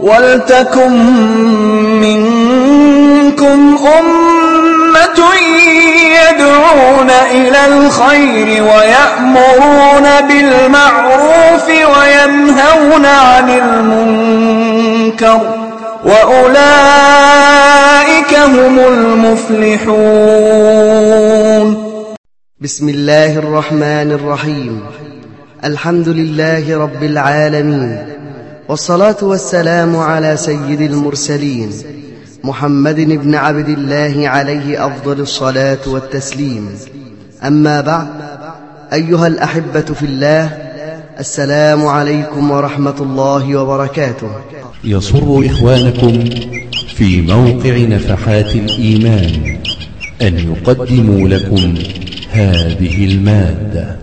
وَلْتَكُن مِّنكُمْ أُمَّةٌ يَدْعُونَ إِلَى الْخَيْرِ وَيَأْمُرُونَ بِالْمَعْرُوفِ وَيَنْهَوْنَ عَنِ الْمُنكَرِ ۚ وَأُولَٰئِكَ هُمُ الْمُفْلِحُونَ. بسم الله الرحمن الرحيم. الحمد لله رب العالمين. والصلاة والسلام على سيد المرسلين محمد بن عبد الله عليه أفضل الصلاة والتسليم. أما بعد أيها الأحبة في الله السلام عليكم ورحمة الله وبركاته. يسر إخوانكم في موقع نفحات الإيمان أن يقدموا لكم هذه المادة.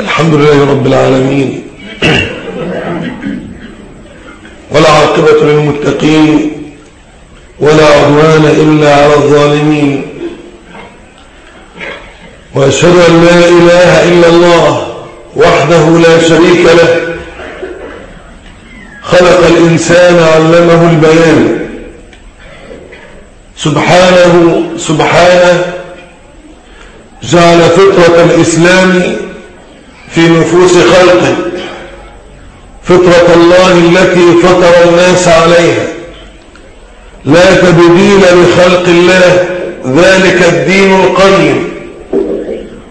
الحمد لله رب العالمين. ولا عاقبة للمتقين ولا عدوان إلا على الظالمين. وأشهد أن لا إله إلا الله وحده لا شريك له. خلق الإنسان علمه البيان. سبحانه سبحانه جعل فطرة الإسلام في نفوس خلقه. فطرة الله التي فطر الناس عليها. لا تبديل لخلق الله ذلك الدين القيم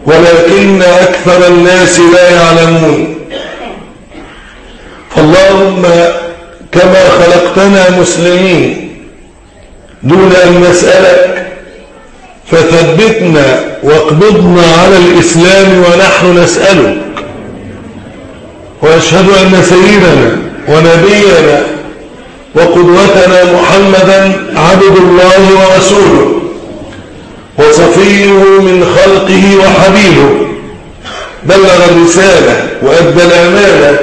ولكن أكثر الناس لا يعلمون. فاللهم كما خلقتنا مسلمين دون أن نسألك فثبتنا واقبضنا على الإسلام ونحن نسألك. وأشهد أن سيدنا ونبينا وقدوتنا محمدا عبد الله ورسوله وصفيه من خلقه وحبيبه. بلغ الرسالة وأدى الأمانة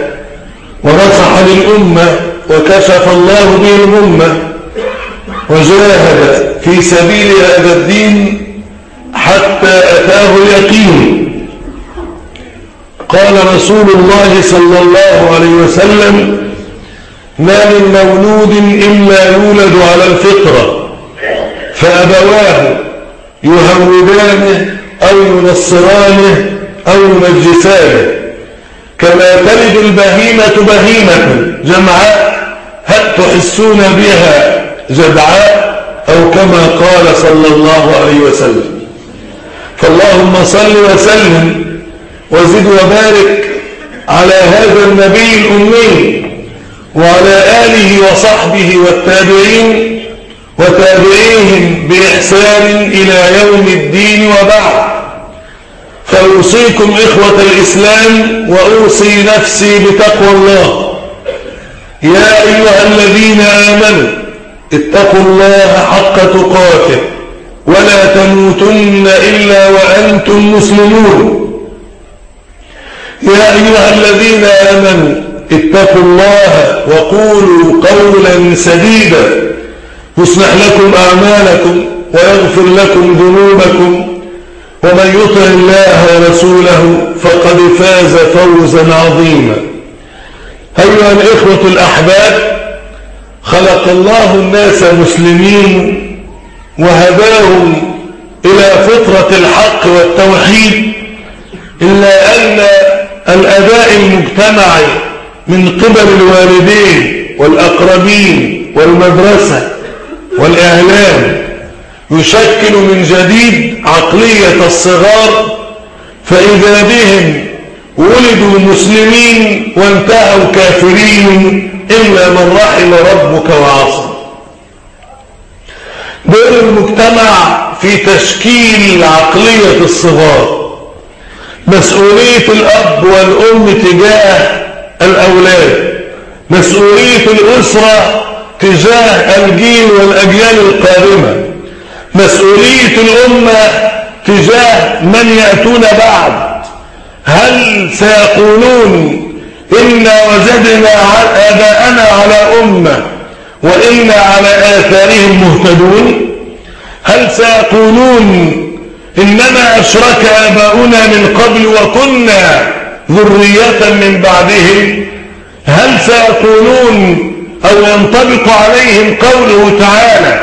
ونصح للأمة وكشف الله به الأمة وجاهد في سبيل هذا الدين حتى أتاه اليقين. قال رسول الله صلى الله عليه وسلم ما من مولود إلا يولد على الفطرة فأبواه يهودانه أو ينصرانه أو يمجسانه كما تلد البهيمة بهيمة جمعاء هل تحسون بها جدعاء أو كما قال صلى الله عليه وسلم؟ فاللهم صل وسلم وزد وبارك على هذا النبي الأمي وعلى آله وصحبه والتابعين وتابعيهم بإحسان إلى يوم الدين وبعد. فأوصيكم إخوة الإسلام وأوصي نفسي بتقوى الله. يا أيها الذين آمنوا اتقوا الله حق تقاته ولا تموتن إلا وأنتم مسلمون. يا أيها الذين آمنوا اتقوا الله وقولوا قولا سديدا يصلح لكم أعمالكم ويغفر لكم ذنوبكم ومن يطع الله ورسوله فقد فاز فوزا عظيما. أيها الإخوة الأحباب خلق الله الناس مسلمين وهداهم إلى فطرة الحق والتوحيد إلا أن الأداء المجتمعي من قبل الوالدين والأقربين والمدرسة والإعلام يشكل من جديد عقلية الصغار فإذا بهم ولدوا مسلمين وانتهوا كافرين إلا من رحم ربك وعصم دور المجتمع في تشكيل عقلية الصغار. مسؤولية الأب والأم تجاه الأولاد مسؤولية الأسرة تجاه الجيل والأجيال القادمة مسؤولية الأمة تجاه من يأتون بعد. هل سيقولون إنا وجدنا آباءنا على أمة وإنا على آثارهم مهتدون؟ هل سيقولون إنما أشرك آباؤنا من قبل وكنا ذرية من بعدهم. هل سيقولون أو ينطبق عليهم قوله تعالى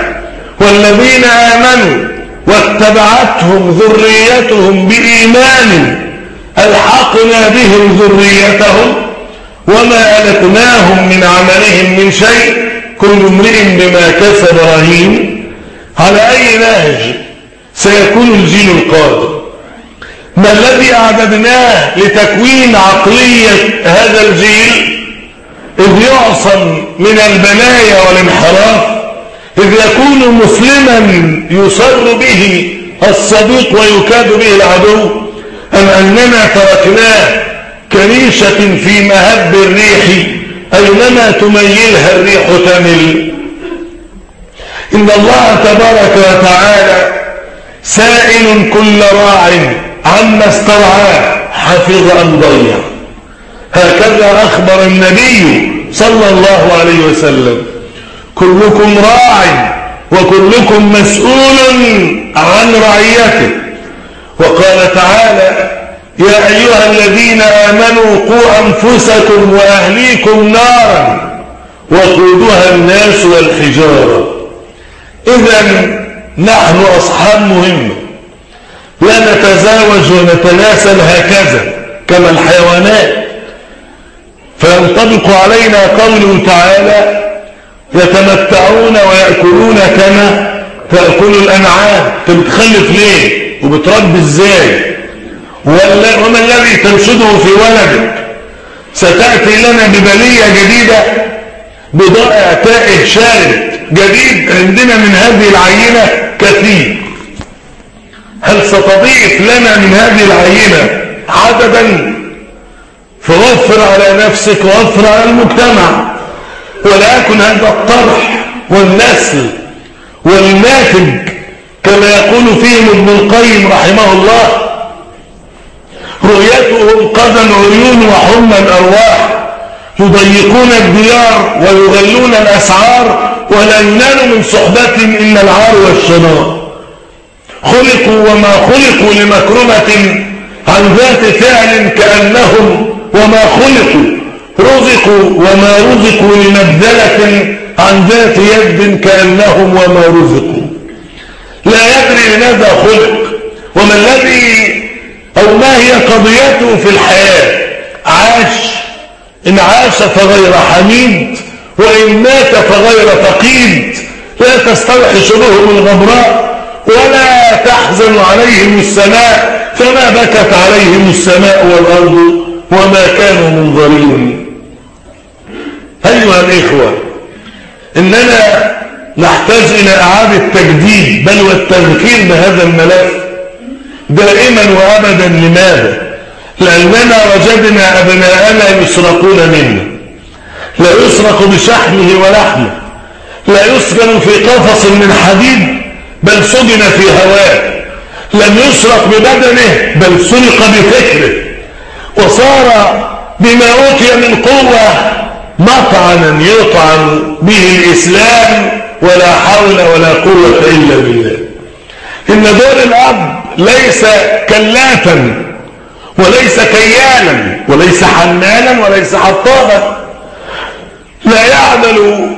والذين آمنوا واتبعتهم ذريتهم بإيمان ألحقنا بهم ذريتهم وما ألتناهم من عملهم من شيء. كل امرئ بما كسب رهين. على أي نهج سيكون الجيل القادم. ما الذي أعددناه لتكوين عقلية هذا الجيل؟ إذ يعصم من البلايا والانحراف إذ يكون مسلما يصر به الصديق ويكاد به العدو. أم أننا تركناه كريشة في مهب الريح أينما تميلها الريح تمل؟ إن الله تبارك وتعالى سائل كل راع عما استرعاه حفظ أم ضيع. هكذا أخبر النبي صلى الله عليه وسلم. كلكم راع وكلكم مسؤول عن رعيته. وقال تعالى يا أيها الذين آمنوا قوا أنفسكم وأهليكم نارا وقودها الناس والحجارة. إذا نحن أصحاب مهمة لا نتزاوج ونتناسل هكذا كما الحيوانات. فينطبق علينا قوله تعالى يتمتعون ويأكلون كما تأكل الأنعام. انت بتخلف ليه؟ وبتربي إزاي؟ وما الذي تنشده في ولدك؟ ستأتي لنا ببلية جديدة بضائع تائه شارد جديد عندنا من هذه العينة كثير. هل ستضيف لنا من هذه العينة عددا؟ فوفر على نفسك ووفر على المجتمع. ولا يكن هذا الطرح والنسل والناتج كما يقول فيهم ابن القيم رحمه الله رؤيتهم قدم عيون وحمى الأرواح. يضيقون الديار ويغلون الأسعار ولا ينال من صحبتهم إلا العار والشنار خلقوا وما خلقوا لمكرمة عن ذات فعل كأنهم وما خلقوا رزقوا وما رزقوا لمبذلة عن ذات يد كأنهم وما رزقوا. لا يدري لماذا خلق وما الذي أو ما هي قضيته في الحياة. عاش إن عاش فغير حميد وإن مات فغير فقيد. لا تستوحش بهم الغبراء ولا تحزن عليهم السماء. فما بكت عليهم السماء والأرض وما كانوا منظرين. أيها الإخوة إننا نحتاج إلى إعادة تجديد بل والتذكير بهذا الملف دائما وأبدا. لماذا؟ لأننا وجدنا أبناءنا يسرقون منا لا يسرق بشحمه ولحمه. لا يسجن في قفص من حديد بل سجن في هواه لم يسرق ببدنه بل سرق بفكره. وصار بما أوتي من قوة مطعنا يطعن به الإسلام ولا حول ولا قوة إلا بالله. إن دور الأب ليس كلافا وليس كيالا وليس حنانا وليس حطابا لا يعمل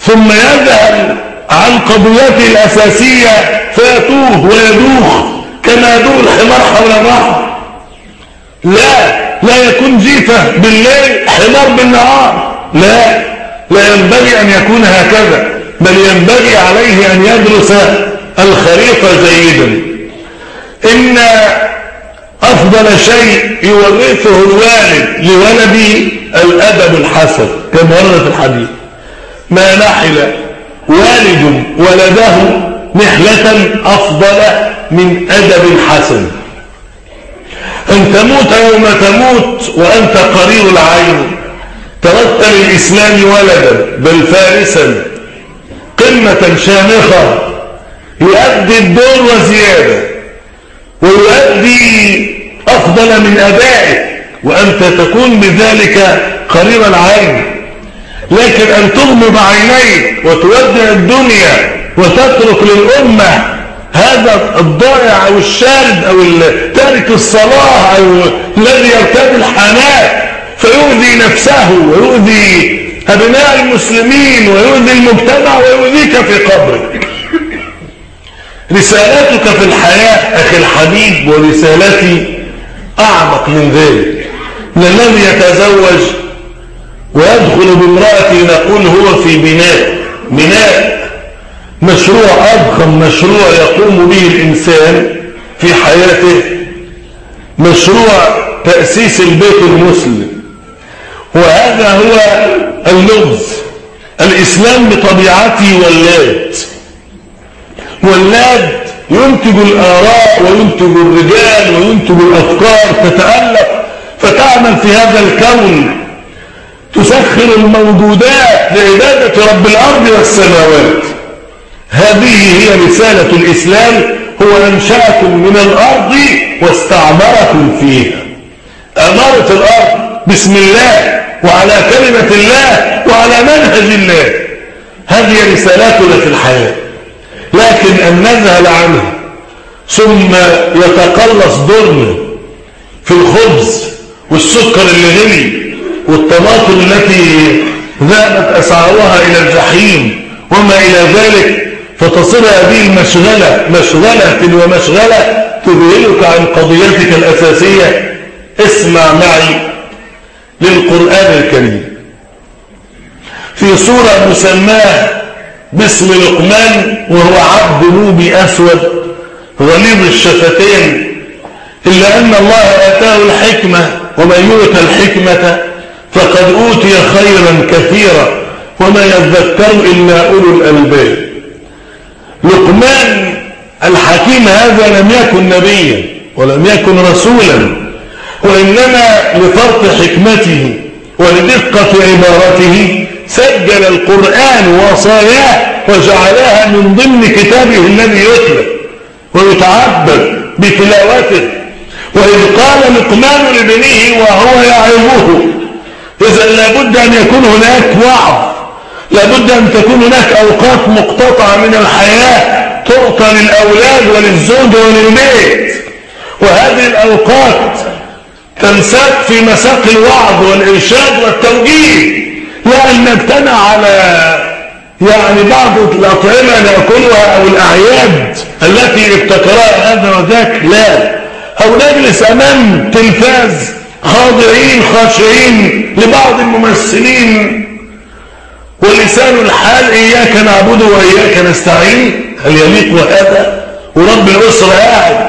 ثم يذهل عن قضيته الأساسية فيتوه ويدوخ كما يدوه الحمار حول الرحم لا لا يكون جيفة بالليل حمار بالنهار. لا لا ينبغي أن يكون هكذا بل ينبغي عليه أن يدرس الخريطة جيدا. إن أفضل شيء يورثه الوالد لولده الأدب الحسن كما ورد في الحديث. ما نحل والد ولده نحلة أفضل من أدب حسن أن تموت يوم تموت وأنت قرير العين. تركت للإسلام ولدا بل فارسا. قمة شامخة. يؤدي الدور وزيادة. ويؤدي أفضل من أدائه وأنت تكون بذلك قرير العين. لكن أن تغمض عينيك وتودع الدنيا وتترك للأمة هذا الضائع أو الشارد أو تارك الصلاة أو الذي يرتدي الحناء فيؤذي نفسه ويؤذي أبناء المسلمين ويؤذي المجتمع ويؤذيك في قبرك. رسالتك في الحياة أخي الحبيب ورسالتي أعمق من ذلك. للذي يتزوج ويدخل بامرأة نقول هو في بناء بناء مشروع أضخم مشروع يقوم به الإنسان في حياته. مشروع تأسيس البيت المسلم. وهذا هو اللغز. الإسلام بطبيعته ولاد. ولاد ينتج الآراء وينتج الرجال وينتج الأفكار تتألف فتعمل في هذا الكون. تسخر الموجودات لعبادة رب الأرض والسماوات. هذه هي رسالة الإسلام هو أنشأكم من الأرض واستعمركم فيها. أمارة الأرض بسم الله وعلى كلمة الله وعلى منهج الله. هذه رسالاتنا في الحياة. لكن أن نذهل عنها ثم يتقلص دورنا في الخبز والسكر اللي غلي والطماطم التي ذهبت أسعارها إلى الجحيم وما إلى ذلك فتصير هذه المشغلة مشغلة ومشغلة تذهلك عن قضيتك الأساسية. اسمع معي للقرآن الكريم. في سورة مسماة باسم لقمان وهو عبد نوبي أسود غليظ الشفتين. إلا أن الله آتاه الحكمة ومن يؤت الحكمة فقد أوتي خيرا كثيرا وما يذكر إلا أولو الألباب. لقمان الحكيم هذا لم يكن نبيا ولم يكن رسولا وإنما لفرط حكمته ولدقة عبارته سجل القرآن وصاياه وجعلها من ضمن كتابه الذي يتلى ويتعبد بتلاوته. وإذ قال لقمان لابنه وهو يعظه إذا لابد أن يكون هناك وعظ لابد أن تكون هناك أوقات مقتطعة من الحياة تعطى للأولاد وللزوج وللبيت. وهذه الأوقات تنساق في مساق الوعظ والإرشاد والتوجيه. أن نجتمع على يعني بعض الأطعمة نأكلها أو الأعياد التي ابتكرها هذا وذاك. لا. أو نجلس أمام تلفاز خاضعين خاشعين لبعض الممثلين. ولسان الحال إياك نعبد وإياك نستعين. هل يليق هذا؟ ورب الأسرة قاعد.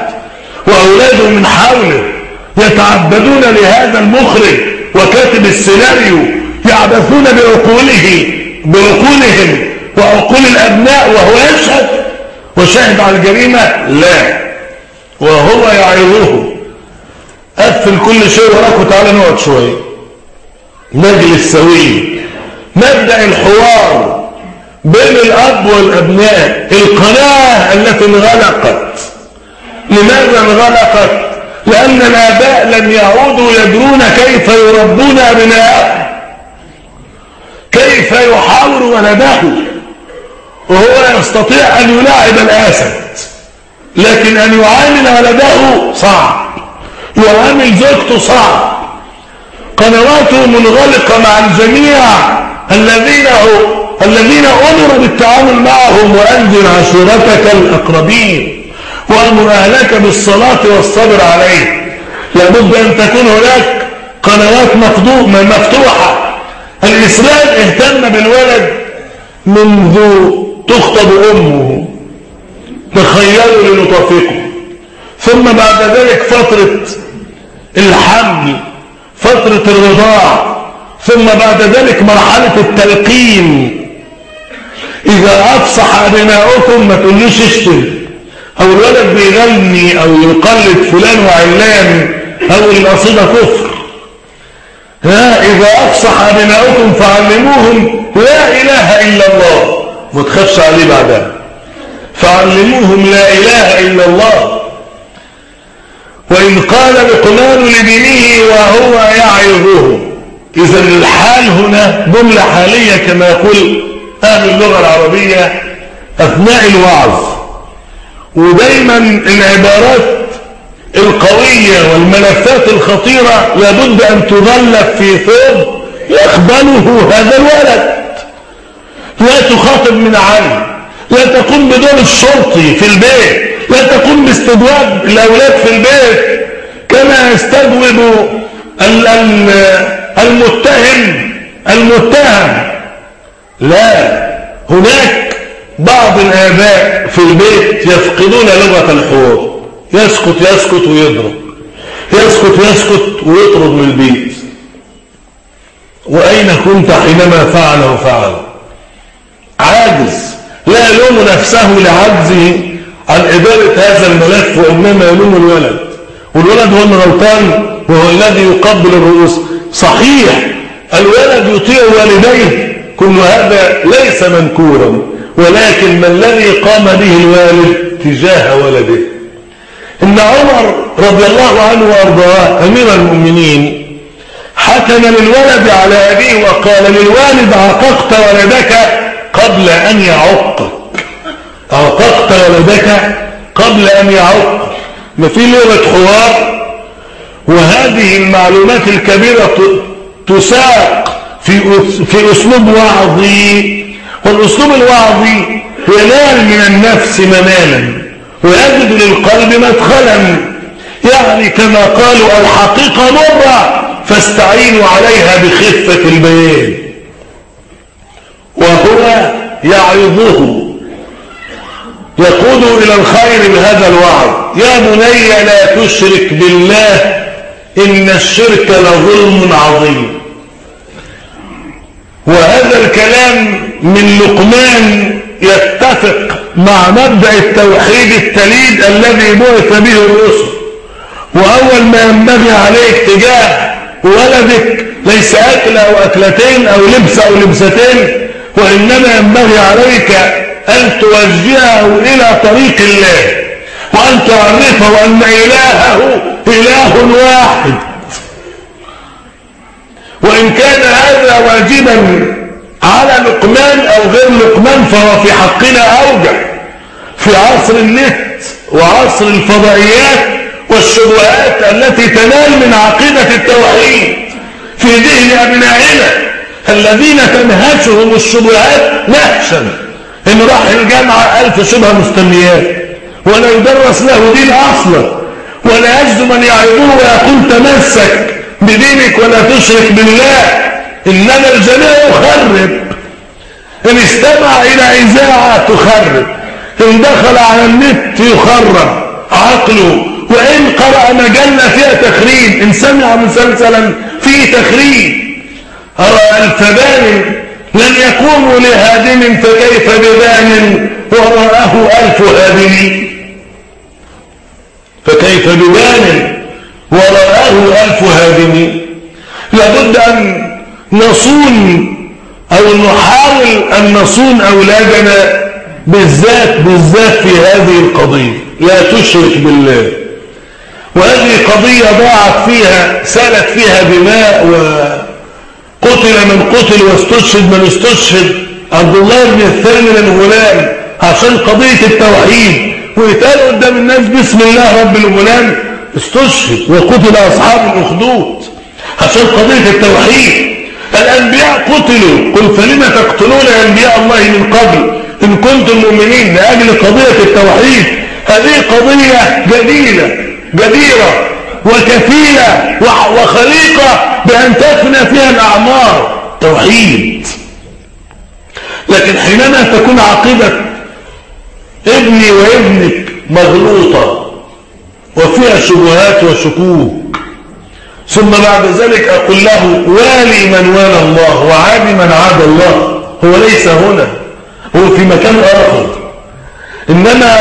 وأولاده من حوله يتعبدون لهذا المخرج وكاتب السيناريو. يعبثون بعقوله بعقولهم وعقول الأبناء وهو يشهد وشاهد على الجريمة؟ لا. وهو يعظه. قفل كل شيء وراك وتعالى نقعد شوية. نجلس سوي. نبدأ الحوار بين الأب والأبناء. القناة التي انغلقت. لماذا انغلقت؟ لأن الآباء لم يعودوا يدرون كيف يربون أبناءهم. كيف يحاور ولده وهو يستطيع أن يلاعب الأسد لكن أن يعامل ولده صعب. يعامل زوجته صعب. قنواته منغلقة مع الجميع الذين الذين أمروا بالتعامل معهم وأنزل عشيرتك الأقربين وأمر أهلك بالصلاة والصبر عليه لابد أن تكون هناك قنوات مفتوحة. الإسلام اهتم بالولد منذ تخطب أمه. تخيلوا لنطفقه. ثم بعد ذلك فترة الحمل فترة الرضاع ثم بعد ذلك مرحلة التلقين. إذا أفصح أبناؤكم ما تقولوش اشتم. أو الولد بيغني أو يقلد فلان وعلان أو القصيدة كفر ها إذا أفصح أبناؤكم فعلموهم لا إله إلا الله. ما تخافش عليه بعدها فعلموهم لا إله إلا الله. وإن قال لقمان لبنيه وهو يعظه. إذا الحال هنا جملة حالية كما يقول أهل اللغة العربية أثناء الوعظ. ودايما العبارات القوية والملفات الخطيرة لابد أن تغلف في ثوب يقبله هذا الولد. لا تخاطب من علم لا تقوم بدور الشرطي في البيت لا تقوم باستجواب الأولاد في البيت كما يستجوب المتهم المتهم. لا هناك بعض الآباء في البيت يفقدون لغة الحوار يسكت يسكت ويضرب يسكت يسكت ويطرد من البيت. وأين كنت حينما فعل وفعل عاجز. لا يلوم نفسه لعجزه عن إدارة هذا الملف وإنما يلوم الولد. والولد هو الغلطان وهو الذي يقبل الرؤوس. صحيح الولد يطيع والديه. كل هذا ليس منكورا. ولكن ما الذي قام به الوالد تجاه ولده؟ إن عمر رضي الله عنه وأرضاه أمير المؤمنين حكم للولد على أبيه وقال للوالد عققت ولدك قبل أن يعقك. عققت ولدك قبل أن يعقك. ما في لغة حوار؟ وهذه المعلومات الكبيرة تساق في في أسلوب وعظي. والأسلوب الوعظي ينال من النفس منالا ويجد للقلب مدخلا يعني كما قالوا الحقيقة مرة فاستعينوا عليها بخفة البيان. وهو يعظه يقود إلى الخير بهذا الوعظ. يا بني لا تشرك بالله إن الشرك لظلم عظيم. وهذا الكلام من لقمان يتفق مع مبدأ التوحيد التليد الذي بعث به الرسل. وأول ما ينبغي عليك تجاه ولدك ليس أكل أو أكلتين أو لبس أو لبستين وإنما ينبغي عليك أن توجهه إلى طريق الله وأن تعرفه أن إلهه إله واحد. وإن كان هذا واجبا على لقمان أو غير لقمان فهو في حقنا أوجع في عصر النت وعصر الفضائيات والشبهات التي تنال من عقيدة التوحيد في ذهن أبنائنا الذين تنهشهم الشبهات نهشا إن راح الجامعة ألف شبهة مستنيات ولا يدرس له دين أصلا ولا يجد من يعظه ويقول تمسك بدينك ولا تشرك بالله. إنما الجميع يخرب. إن استمع إلى إذاعة تخرب. إن دخل على النت يخرب عقله. وإن قرأ مجلة فيها تخريب إن سمع مسلسلا فيه تخريب. أرى الفبان لن يكونوا لهادم فكيف ببان وراءه ألف هادم؟ فكيف ببان وراءه ألف هادم؟ لابد أن نصون أو نحاول أن نصون أولادنا بالذات بالذات في هذه القضية. لا تشرك بالله. وهذه قضية ضاعت فيها سألت فيها دماء وقتل من قتل واستشهد من استشهد. عبد الله بن الثامن الغلام عشان قضية التوحيد. ويتقال قدام الناس بسم الله رب الغلام استشهد وقتل أصحاب الأخدود. عشان قضية التوحيد. الأنبياء قتلوا. قل فلم تقتلون أنبياء الله من قبل؟ إن كنتم مؤمنين لأجل قضية التوحيد هذه قضية جديدة جديرة وكفيلة وخليقة بأن تفنى فيها الأعمار. توحيد. لكن حينما تكون عقيدة ابني وابنك مغلوطة وفيها شبهات وشكوك ثم بعد ذلك أقول له والي من والى الله وعادي من عاد الله هو ليس هنا. هو في مكان آخر. إنما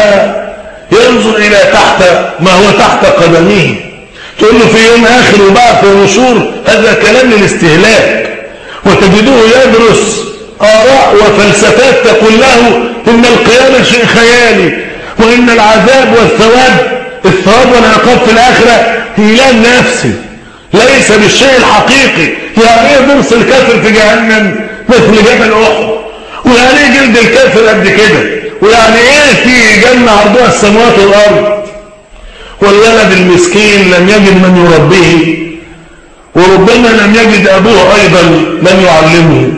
ينظر إلى تحت ما هو تحت قدميه. تقول له في يوم آخر وبعث ونشور هذا كلام للاستهلاك. وتجده يدرس آراء وفلسفات تقول له إن القيامة شيء خيالي وإن العذاب والثواب الثواب والعقاب في الآخرة هيلان نفسي. ليس بالشيء الحقيقي. يعني ضرس الكافر في جهنم مثل جبل أحد. ويعني إيه جلد الكافر قد كده؟ ويعني إيه في جنة عرضها السماوات والأرض؟ والولد المسكين لم يجد من يربيه وربما لم يجد أبوه أيضا من يعلمه.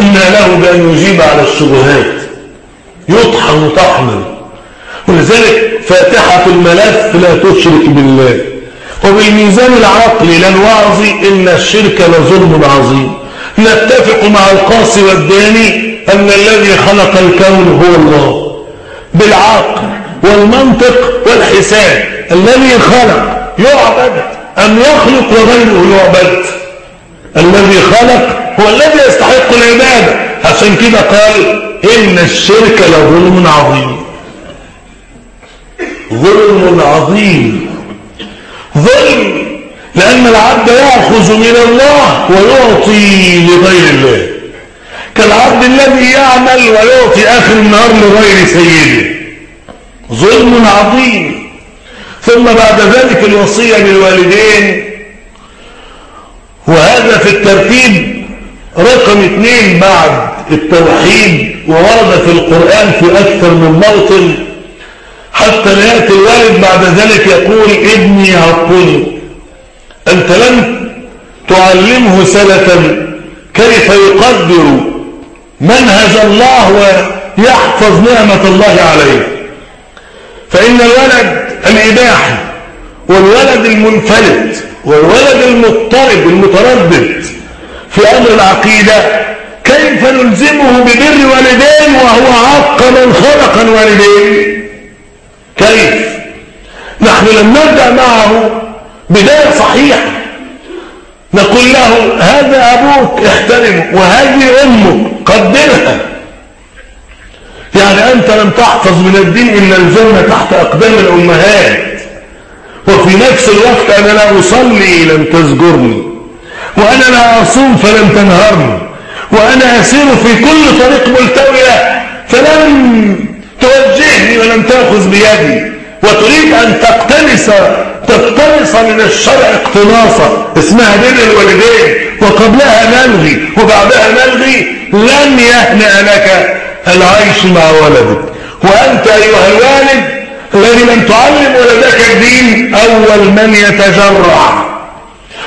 أن له بأن يجيب على الشبهات يطحن طحنا. ولذلك فاتحة الملف لا تشرك بالله. وبالميزان العقلي للوعظ إن الشرك لظلم عظيم. نتفق مع القاصي والداني أن الذي خلق الكون هو الله. بالعقل والمنطق والحساب الذي خلق يعبد أم يخلق وغيره يعبد. الذي خلق هو الذي يستحق العبادة. عشان كده قال إن الشرك لظلم عظيم. ظلم عظيم. ظلم لأن العبد يأخذ من الله ويعطي لغير الله. كالعبد الذي يعمل ويعطي آخر النهار لغير سيده. ظلم عظيم. ثم بعد ذلك الوصية للوالدين. وهذا في الترتيب رقم اثنين بعد التوحيد وورد في القرآن في أكثر من موطن. حتى يأتي الوالد بعد ذلك يقول ابني عطني أنت لم تعلمه سلفا كيف يقدر منهج الله ويحفظ نعمة الله عليه. فإن الولد الإباحي والولد المنفلت والولد المضطرب المتردد في أمر العقيدة كيف نلزمه ببر والدين وهو عق من خلق الوالدين كيف؟ نحن لم نبدأ معه بداية صحيحة. نقول له هذا أبوك احترمه وهذه أمك قدرها. يعني أنت لم تحفظ من الدين إلا الجنة تحت أقدام الأمهات. وفي نفس الوقت أنا لا أصلي لم تزجرني. وأنا لا أصوم فلم تنهرني. وأنا أسير في كل طريق ملتوية فلم توجهني ولم تأخذ بيدي. وتريد أن تقتنص تقتنص من الشرع اقتناصا. اسمها بين الوالدين وقبلها نلغي وبعدها نلغي لن يهنأ لك العيش مع ولدك. وأنت أيها الوالد الذي لم تعلم ولدك الدين أول من يتجرع.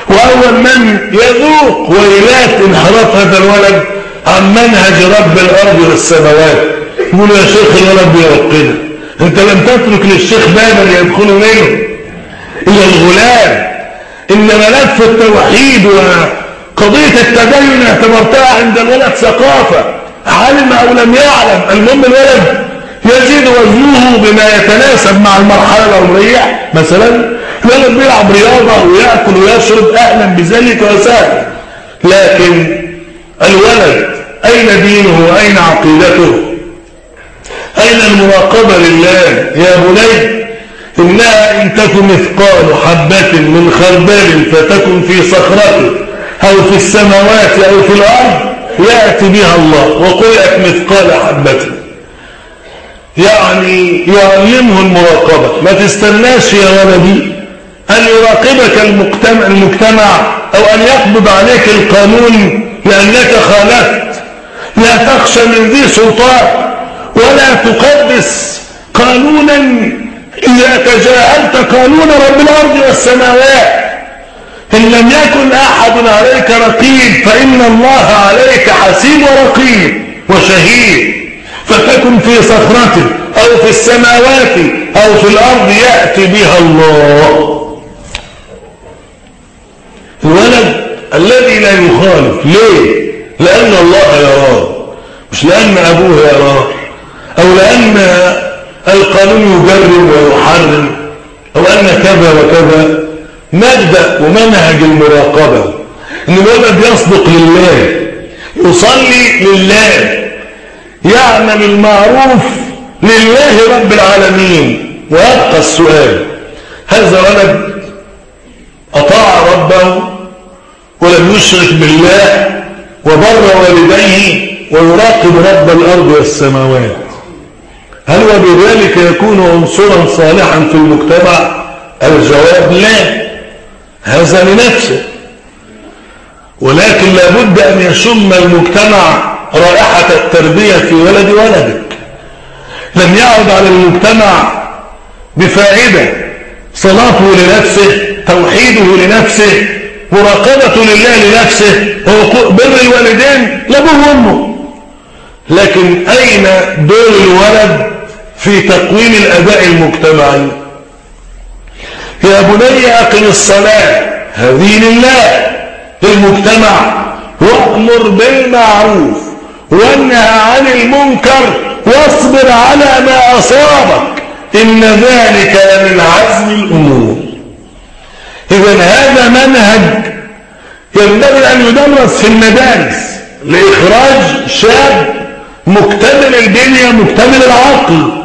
وأول من يذوق ويلات انحراف هذا الولد عن منهج رب الأرض والسماوات. يقول يا شيخ الولد بيرقنا انت لم تترك للشيخ بابا يدخل منه. إلى الغلام. إن ملف التوحيد وقضية التدين اعتبرتها عند الولد ثقافة. علم أو لم يعلم. المهم الولد يزيد وزنه بما يتناسب مع المرحلة العمرية. مثلا الولد بيلعب رياضة ويأكل ويشرب أهلا بذلك وسهلا لكن الولد أين دينه وأين عقيدته؟ أين المراقبة لله يا بني؟ إنها إن تكن مثقال حبة من خردل فتكن في صخرة أو في السماوات أو في الأرض يأتي بها الله وقلت مثقال حبة. يعني يعلمه المراقبة. ما تستناش يا ولدي أن يراقبك المجتمع, المجتمع أو أن يقبض عليك القانون لأنك خالفت. لا تخشى من ذي سلطان. ولا تقدس قانونا إذا تجاهلت قانون رب الأرض والسماوات. إن لم يكن أحد عليك رقيب فإن الله عليك حسيب ورقيب وشهيد. فتكن في صخرة أو في السماوات أو في الأرض يأتي بها الله. الولد الذي لا يخالف ليه؟ لأن الله يراه مش لأن أبوه يراه. أو لأن القانون يجرم ويحرم أو أن كذا وكذا مبدأ ومنهج المراقبة إن الولد يصدق لله يصلي لله يعمل المعروف لله رب العالمين ويبقى السؤال هذا ولد أطاع ربه ولم يشرك بالله وبر والديه ويراقب رب الأرض والسماوات؟ هل وبذلك يكون عنصرا صالحا في المجتمع؟ الجواب لا. هذا لنفسه. ولكن لابد أن يشم المجتمع رائحة التربية في ولد ولدك. لم يعد على المجتمع بفائدة. صلاته لنفسه توحيده لنفسه مراقبة لله لنفسه بر الوالدين لابوه وأمه. لكن أين دور الولد؟ في تقويم الأداء المجتمعي يا بني أقم الصلاة هذه لله للمجتمع. وأمر بالمعروف وانهى عن المنكر واصبر على ما أصابك. إن ذلك لمن عزم الأمور. إذا هذا منهج ينبغي أن يدرس في المدارس لإخراج شاب مكتمل البنية مكتمل العقل.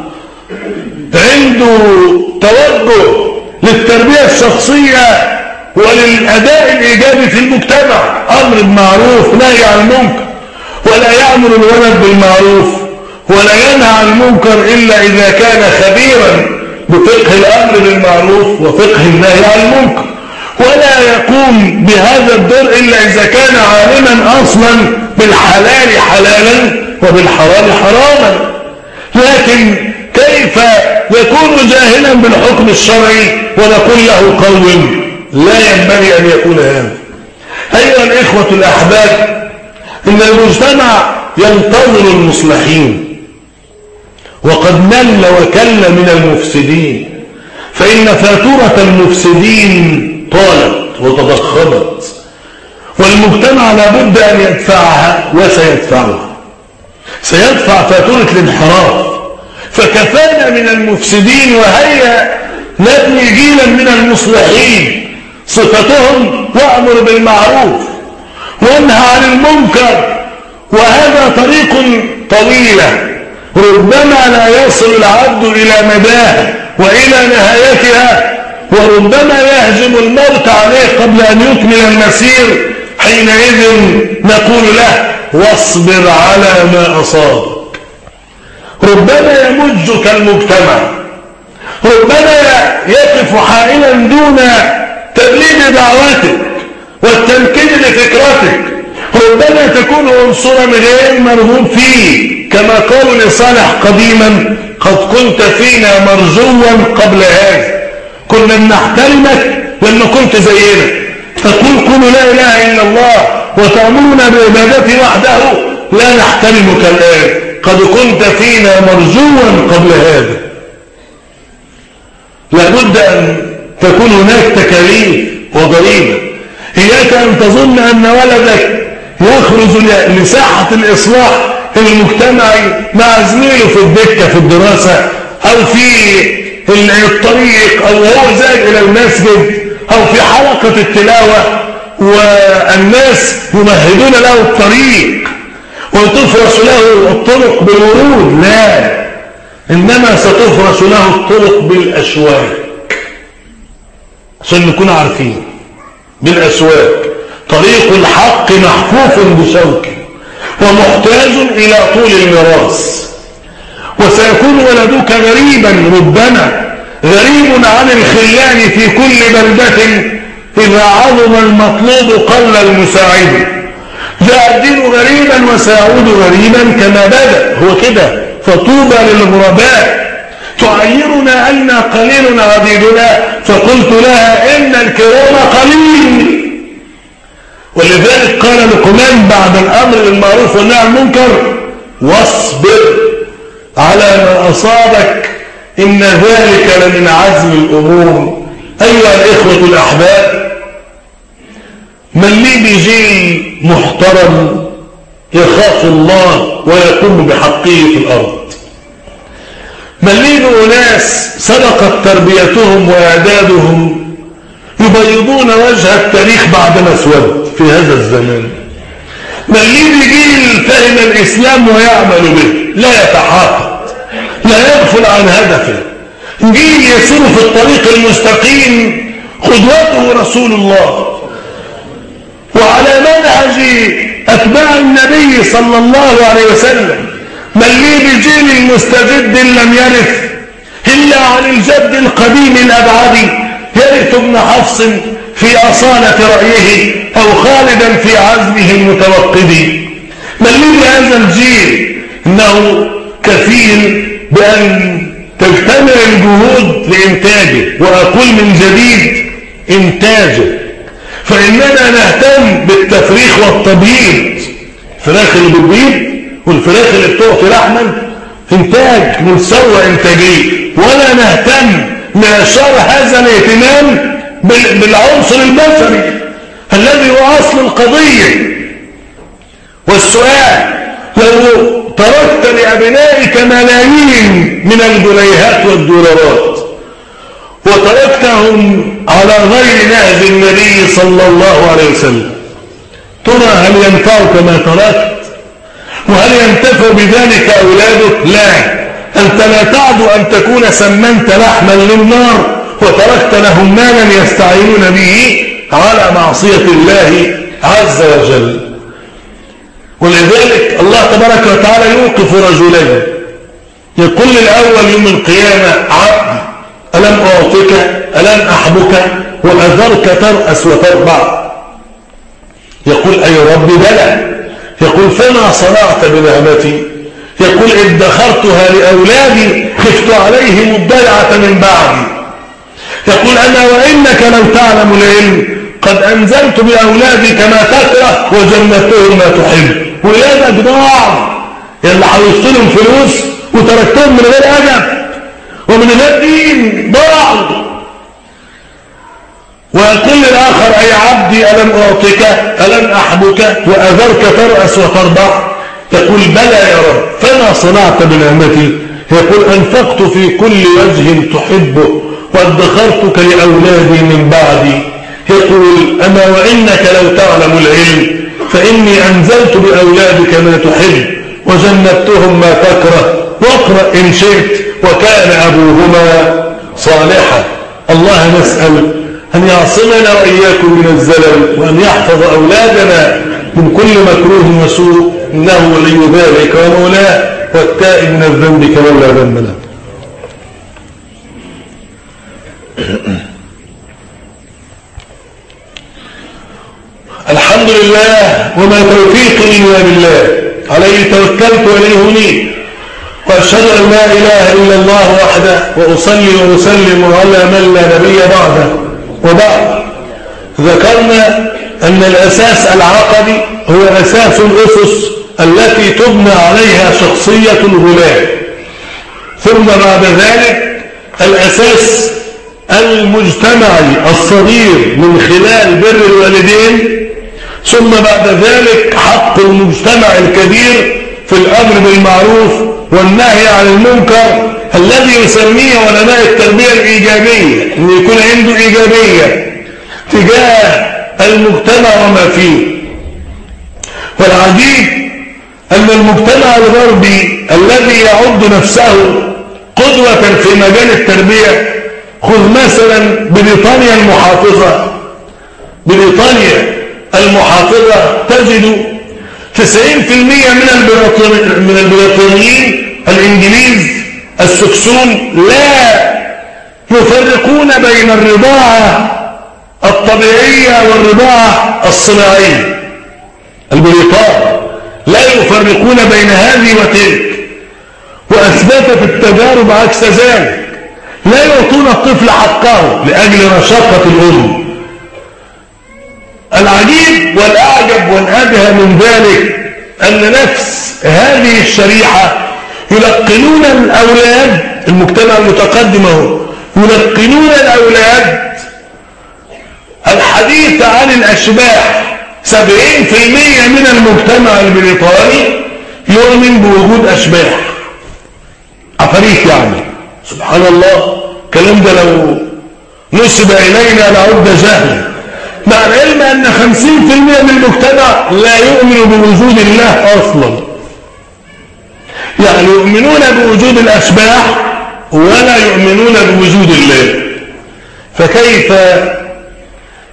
عنده توجه للتربية الشخصية وللأداء الإيجابي في المجتمع. أمر بالمعروف نهي عن المنكر. ولا يأمر الولد بالمعروف. ولا ينهى عن المنكر إلا إذا كان خبيرا بفقه الأمر بالمعروف وفقه النهي عن المنكر. ولا يقوم بهذا الدور إلا إذا كان عالما أصلا بالحلال حلالا وبالحرام حراما. لكن كيف يكون جاهلا بالحكم الشرعي ونقول له قوم لا ينبغي أن يكون هذا. أيها الإخوة الأحباب إن المجتمع ينتظر المصلحين وقد مل وكل من المفسدين فإن فاتورة المفسدين طالت وتضخمت والمجتمع لابد أن يدفعها وسيدفعها. سيدفع فاتورة الانحراف. فكفانا من المفسدين وهيا نبني جيلا من المصلحين. صفتهم وأمر بالمعروف وانهى عن المنكر وهذا طريق طويلة ربما لا يصل العبد إلى مداه وإلى نهايتها وربما يهجم الموت عليه قبل أن يكمل المسير حينئذ نقول له واصبر على ما أصابك ربما يمجك المجتمع ربما يقف حائلا دون تبليغ دعوتك والتمكين لفكرتك. ربما تكون عنصرا غير مرغوب فيه كما قالوا لصالح قديما قد كنت فينا مرجوا قبل هذا. كنا بنحترمك لما كنت زينا. تقول قولوا لا إله إلا الله وتأمرنا بعبادته وحده. لا نحترمك الآن. قد كنت فينا مرجوا قبل هذا. لابد أن تكون هناك تكاليف وضريبة. إياك أن تظن أن ولدك يخرج لساحة الإصلاح المجتمعي مع زميله في الدكة في الدراسة أو في الطريق أو هو زاد إلى المسجد أو في حلقة التلاوة والناس يمهدون له الطريق. وتفرش له الطرق بالورود لا. إنما ستفرش له الطرق بالأشواك عشان نكون عارفين. بالأسواق. طريق الحق محفوف بشوك ومحتاج إلى طول المراس وسيكون ولدك غريبا ربما غريب عن الخلان في كل بلدة إذا عظم المطلوب قل المساعد. الدين غريبا وسيعود غريبا كما بدأ. هو كده. فطوبى للغرباء. تعيرنا أن قليل عديدنا فقلت لها إن الكرام قليل. ولذلك قال لقمان بعد الأمر بالمعروف والنهي عن المنكر واصبر على ما أصابك إن ذلك لمن عزم الأمور. أيها الإخوة الأحباب من لي بجيل محترم يخاف الله ويقوم بحقه في الأرض. من لي بأناس سبقت تربيتهم وإعدادهم يبيضون وجه التاريخ بعدما اسود في هذا الزمان. من لي بجيل فهم الإسلام ويعمل به لا يتحاقق لا يغفل عن هدفه. جيل يسير في الطريق المستقيم قدوته رسول الله. وعلى منهج أتباع النبي صلى الله عليه وسلم من لي بجيل المستجد لم يرث إلا عن الجد القديم الأبعد يرث ابن حفص في أصالة رأيه أو خالدا في عزمه المتوقد. من لي بهذا الجيل إنه كفيل بأن تجتمع الجهود لإنتاجه وأقول من جديد إنتاجه. فإننا نهتم بالتفريخ والتبييض. الفراخ اللي بتبيض والفراخ اللي بتعطي لحما إنتاج مستوى إنتاجية. ولا نهتم لإشار هذا الاهتمام بالعنصر البشري الذي هو أصل القضية. والسؤال لو تركت لأبنائك ملايين من الجنيهات والدولارات وتركتهم على غير نهج النبي صلى الله عليه وسلم. ترى هل ينفعك ما تركت؟ وهل ينتفع بذلك أولادك؟ لا. أنت لا تعد أن تكون سمنت لحما للنار وتركت لهم مالا يستعينون به على معصية الله عز وجل. ولذلك الله تبارك وتعالى يوقف رجلين يقول للأول يوم القيامة عبد ألم أعطك ألم أحبك؟ وأذرك ترأس وتربع يقول أي رب بلى. يقول فما صنعت بنعمتي؟ يقول ادخرتها لأولادي خفت عليهم الضيعة من بعدي. يقول أنا وإنك لو تعلم العلم قد أنزلت بأولادي كما تكره وجنتهم ما تحب. ولادك ضاع حوشت لهم فلوس وتركتهم من غير أدب. ومن غير دين ضاعوا. ويقول للآخر أي عبدي ألم أعطك؟ ألم أحبك؟ وأذرك ترأس وتربع تقول بلى يا رب فما صنعت بنعمتي؟ يقول أنفقت في كل وجه تحبه وأدخرتك لأولادي من بعدي. يقول أما وإنك لو تعلم العلم فإني أنزلت بأولادك ما تحب وجنبتهم ما تكره واقرأ إن شئت. وكان أبوهما صالحا. الله نسأل أن يعصمنا وإياكم من الزلل وأن يحفظ أولادنا من كل مكروه وسوء. إنه ولي ذلك ومولاه. والتائب من الذنب كمن لا ذنب له الحمد لله وما توفيقي إلا بالله. عليه توكلت وإليه أنيب. وأشهد أن لا إله إلا الله وحده وأصلي وأسلم على من لا نبي بعده. وبعد ذكرنا أن الأساس العقدي هو أساس الأسس التي تبنى عليها شخصية الغلام. ثم بعد ذلك الأساس المجتمعي الصغير من خلال بر الوالدين. ثم بعد ذلك حق المجتمع الكبير في الأمر بالمعروف والنهي عن المنكر الذي يسميه علماء التربية الإيجابية أن يكون عنده إيجابية تجاه المجتمع وما فيه. والعجيب أن المجتمع الغربي الذي يعد نفسه قدوة في مجال التربية خذ مثلا بريطانيا المحافظة. بريطانيا المحافظة تجد 90% من البريطانيين الإنجليز السكسون لا يفرقون بين الرضاعة الطبيعية والرضاعة الصناعية البريطان لا يفرقون بين هذه وتلك. وأثبتت التجارب عكس ذلك لا يعطون الطفل حقه لأجل رشاقة الأم. العجيب والأعجب والأبهى من ذلك أن نفس هذه الشريحة يلقنون الأولاد المجتمع المتقدم هو يلقنون الأولاد. الحديث عن الأشباح سبعين في المية من المجتمع البريطاني يؤمن بوجود أشباح. عفاريت يعني. سبحان الله الكلام ده لو نسب إلينا لعد جهل. مع العلم أن خمسين في المئة من المجتمع لا يؤمن بوجود الله أصلا. يعني يؤمنون بوجود الأشباح ولا يؤمنون بوجود الله فكيف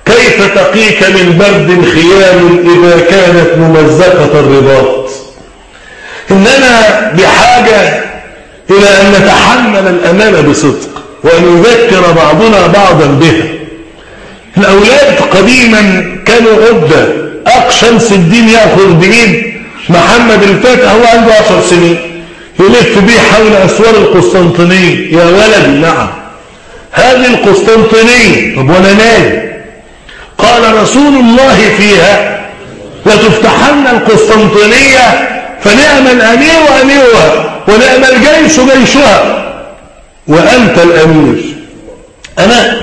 كيف تقيك من برد خيام إذا كانت ممزقة الرباط؟ إننا بحاجة إلى أن نتحمل الأمانة بصدق وأن يذكر بعضنا بعضا بها الأولاد قديما كانوا عدة. أخ شمس الدين يأخذ بإيد محمد الفاتح هو عنده عشر سنين. يلف بيه حول أسوار القسطنطينية يا ولدي نعم. هذه القسطنطينية طب وأنا مالي قال رسول الله فيها لتفتحن القسطنطينية فنعم الأمير أميرها ونعم الجيش جيشها. وأنت الأمير. أنا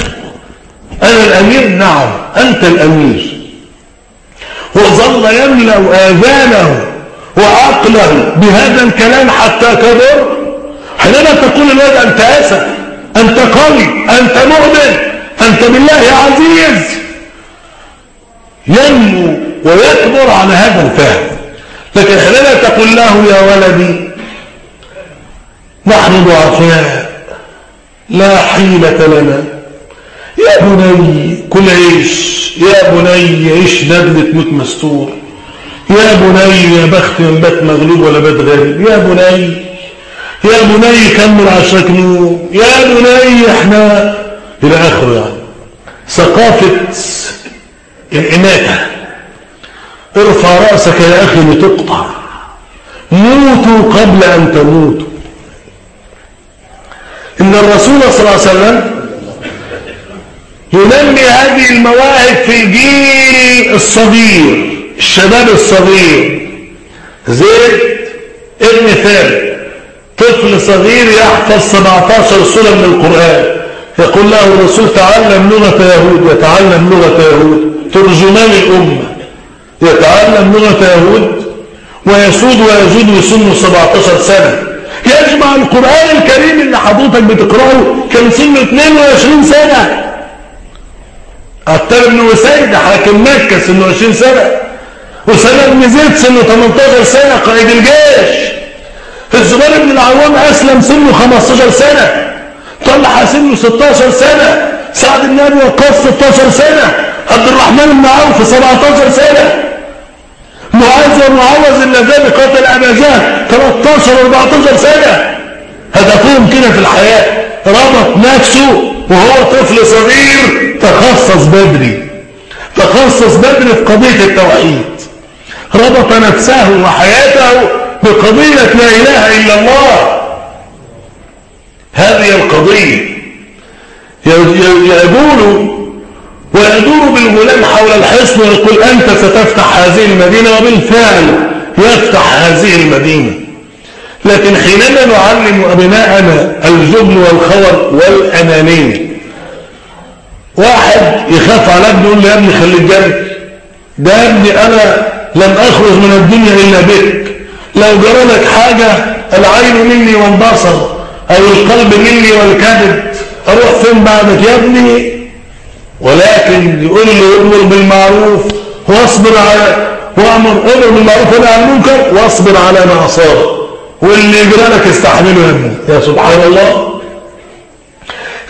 أنا الأمير؟ نعم أنت الأمير. وظل يملأ آذانه وعقله بهذا الكلام حتى كبر حينما تقول الولد أنت أسد أنت قوي أنت مؤمن أنت بالله عزيز. ينمو ويكبر على هذا الفهم. لكن حينما تقول له يا ولدي نحن ضعفاء لا حيلة لنا. يا بني كل عيش. يا بني عيش نبلة موت مستور. يا بني يا بخت من بات مغلوب ولا بات غالب يا بني يا بني كمل عشرك نور يا بني إحنا إلى آخره يعني. ثقافة الإماتة ارفع رأسك يا أخي لتقطع. موتوا قبل أن تموتوا. إن الرسول صلى الله عليه وسلم ينمي هذه المواهب في الجيل الصغير. الشباب الصغير زيد ابن ثابت طفل صغير يحفظ 17 سورة من القرآن يقول له الرسول تعلم لغة يهود يتعلم لغة يهود ترجمان الأمة يتعلم لغة يهود ويسود ويجود وسنه 17 سنة. يجمع القرآن الكريم اللي حضرتك بتقرأه كان سنه 22 سنة. عتاب بن وسيد حاكم مكة سنه 20 سنة. وسنة بن زيد سنه 18 سنة قائد الجيش. الزبير بن العوام أسلم سنه 15 سنة. طلحة سنه 16 سنة. سعد بن أبي وقاص 16 سنة. عبد الرحمن بن عوف 17 سنة. معاذ ومعوذ الذين قتل أبا جهل 13 14 سنة. هدفهم كده في الحياة. ربط نفسه وهو طفل صغير تخصص بدري. تخصص بدري في قضية التوحيد. ربط نفسه وحياته بقضية لا إله إلا الله. هذه القضية يقول ويدور بالغلام حول الحصن ويقول أنت ستفتح هذه المدينة وبالفعل يفتح هذه المدينة. لكن حينما نعلم أبناءنا الجبن والخور والأنانية واحد يخاف على ابنه يقول له يا ابني خليك جنبي ده يا ابني أنا لم أخرج من الدنيا إلا بك. لو جرى لك حاجة العين مني والبصر أو القلب مني والكبد أروح فين بعدك يا ابني؟ ولكن يقول له أمر بالمعروف واصبر على وأمر أمر بالمعروف ونهى عن المنكر واصبر على ما أصابك. واللي يجرى لك استحمله يا ابني. يا سبحان الله.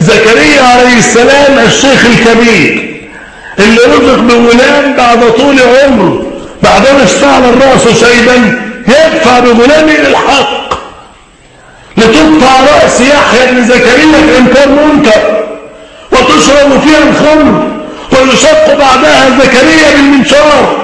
زكريا عليه السلام الشيخ الكبير اللي رزق بغلام بعد طول عمره بعدما اشتعل الرأس شيبا يدفع بغلامه للحق لتقطع رأس يحيى بن زكريا في انكار منكر وتشرب فيها الخمر ويشق بعدها زكريا بالمنشار.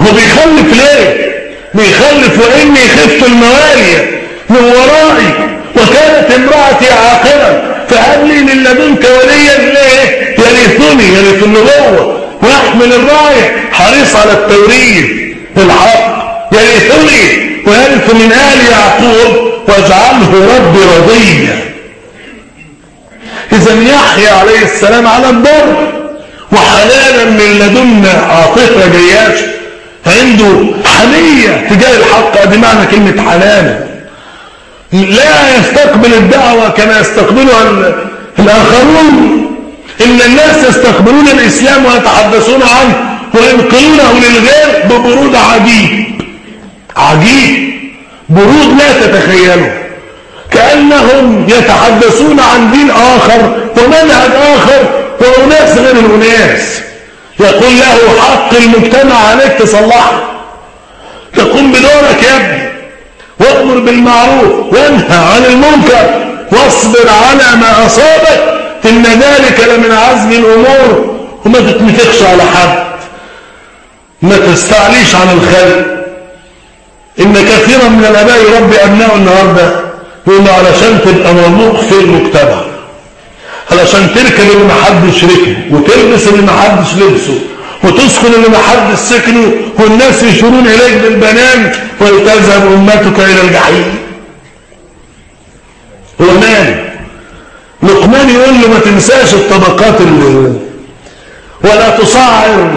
هو بيخلف ليه؟ بيخلف وإني خفت الموالي من ورائي وكانت امرأتي عاقرا فهب لي من لدنك وليا ليه يرثني يرث النبوة. ويحمل الراية حريص على التوريث الحق يرثني ويرث من آل يعقوب واجعله ربي رضيا. إذا يحيى عليه السلام على البر وحنانا من لدنا عاطفة جياش عنده حنية تجاه الحق. دي معنى كلمة حنانا لا يستقبل الدعوة كما يستقبلها الآخرون. إن الناس يستقبلون الإسلام ويتحدثون عنه وينقلونه للغير ببرود عجيب. عجيب. برود لا تتخيله. كأنهم يتحدثون عن دين آخر ومنهج آخر وأناس غير الأناس. يقول له حق المجتمع عليك تصلحه. تقوم بدورك يا ابني. وأمر بالمعروف وانهى عن المنكر واصبر على ما أصابك إن ذلك لمن عزم الأمور. وما تتمتخش على حد. ما تستعليش عن الخلق إن كثيرا من الآباء يربي أبنائه النهاردة يقول علشان تبقى مرموق في المجتمع. علشان تركب اللي محدش ركبه وتلبس اللي محدش لبسه وتسكن اللي محدش سكنه والناس يشيرون إليك بالبنان ولتذهب أمتك إلى الجحيم. هو مال لقمان يقول له ما تنساش الطبقات اللي ولا تصعر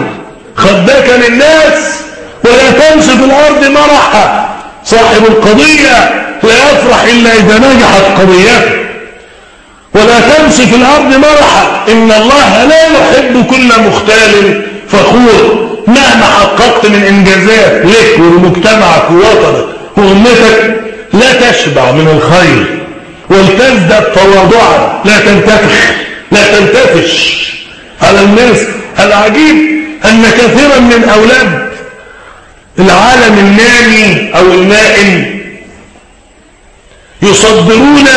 خدك للناس ولا تمشي في الأرض مرحا. صاحب القضية لا يفرح إلا إذا نجحت قضيته. ولا تمشي في الأرض مرحا. إن الله لا يحب كل مختال فخور. مهما حققت من إنجازات لك ولمجتمعك ووطنك وأمتك لا تشبع من الخير. ولتزدد تواضعا. لا تنتفخ لا تنتفش. على الناس العجيب أن كثيرا من أولاد العالم النامي أو النائم يصدرون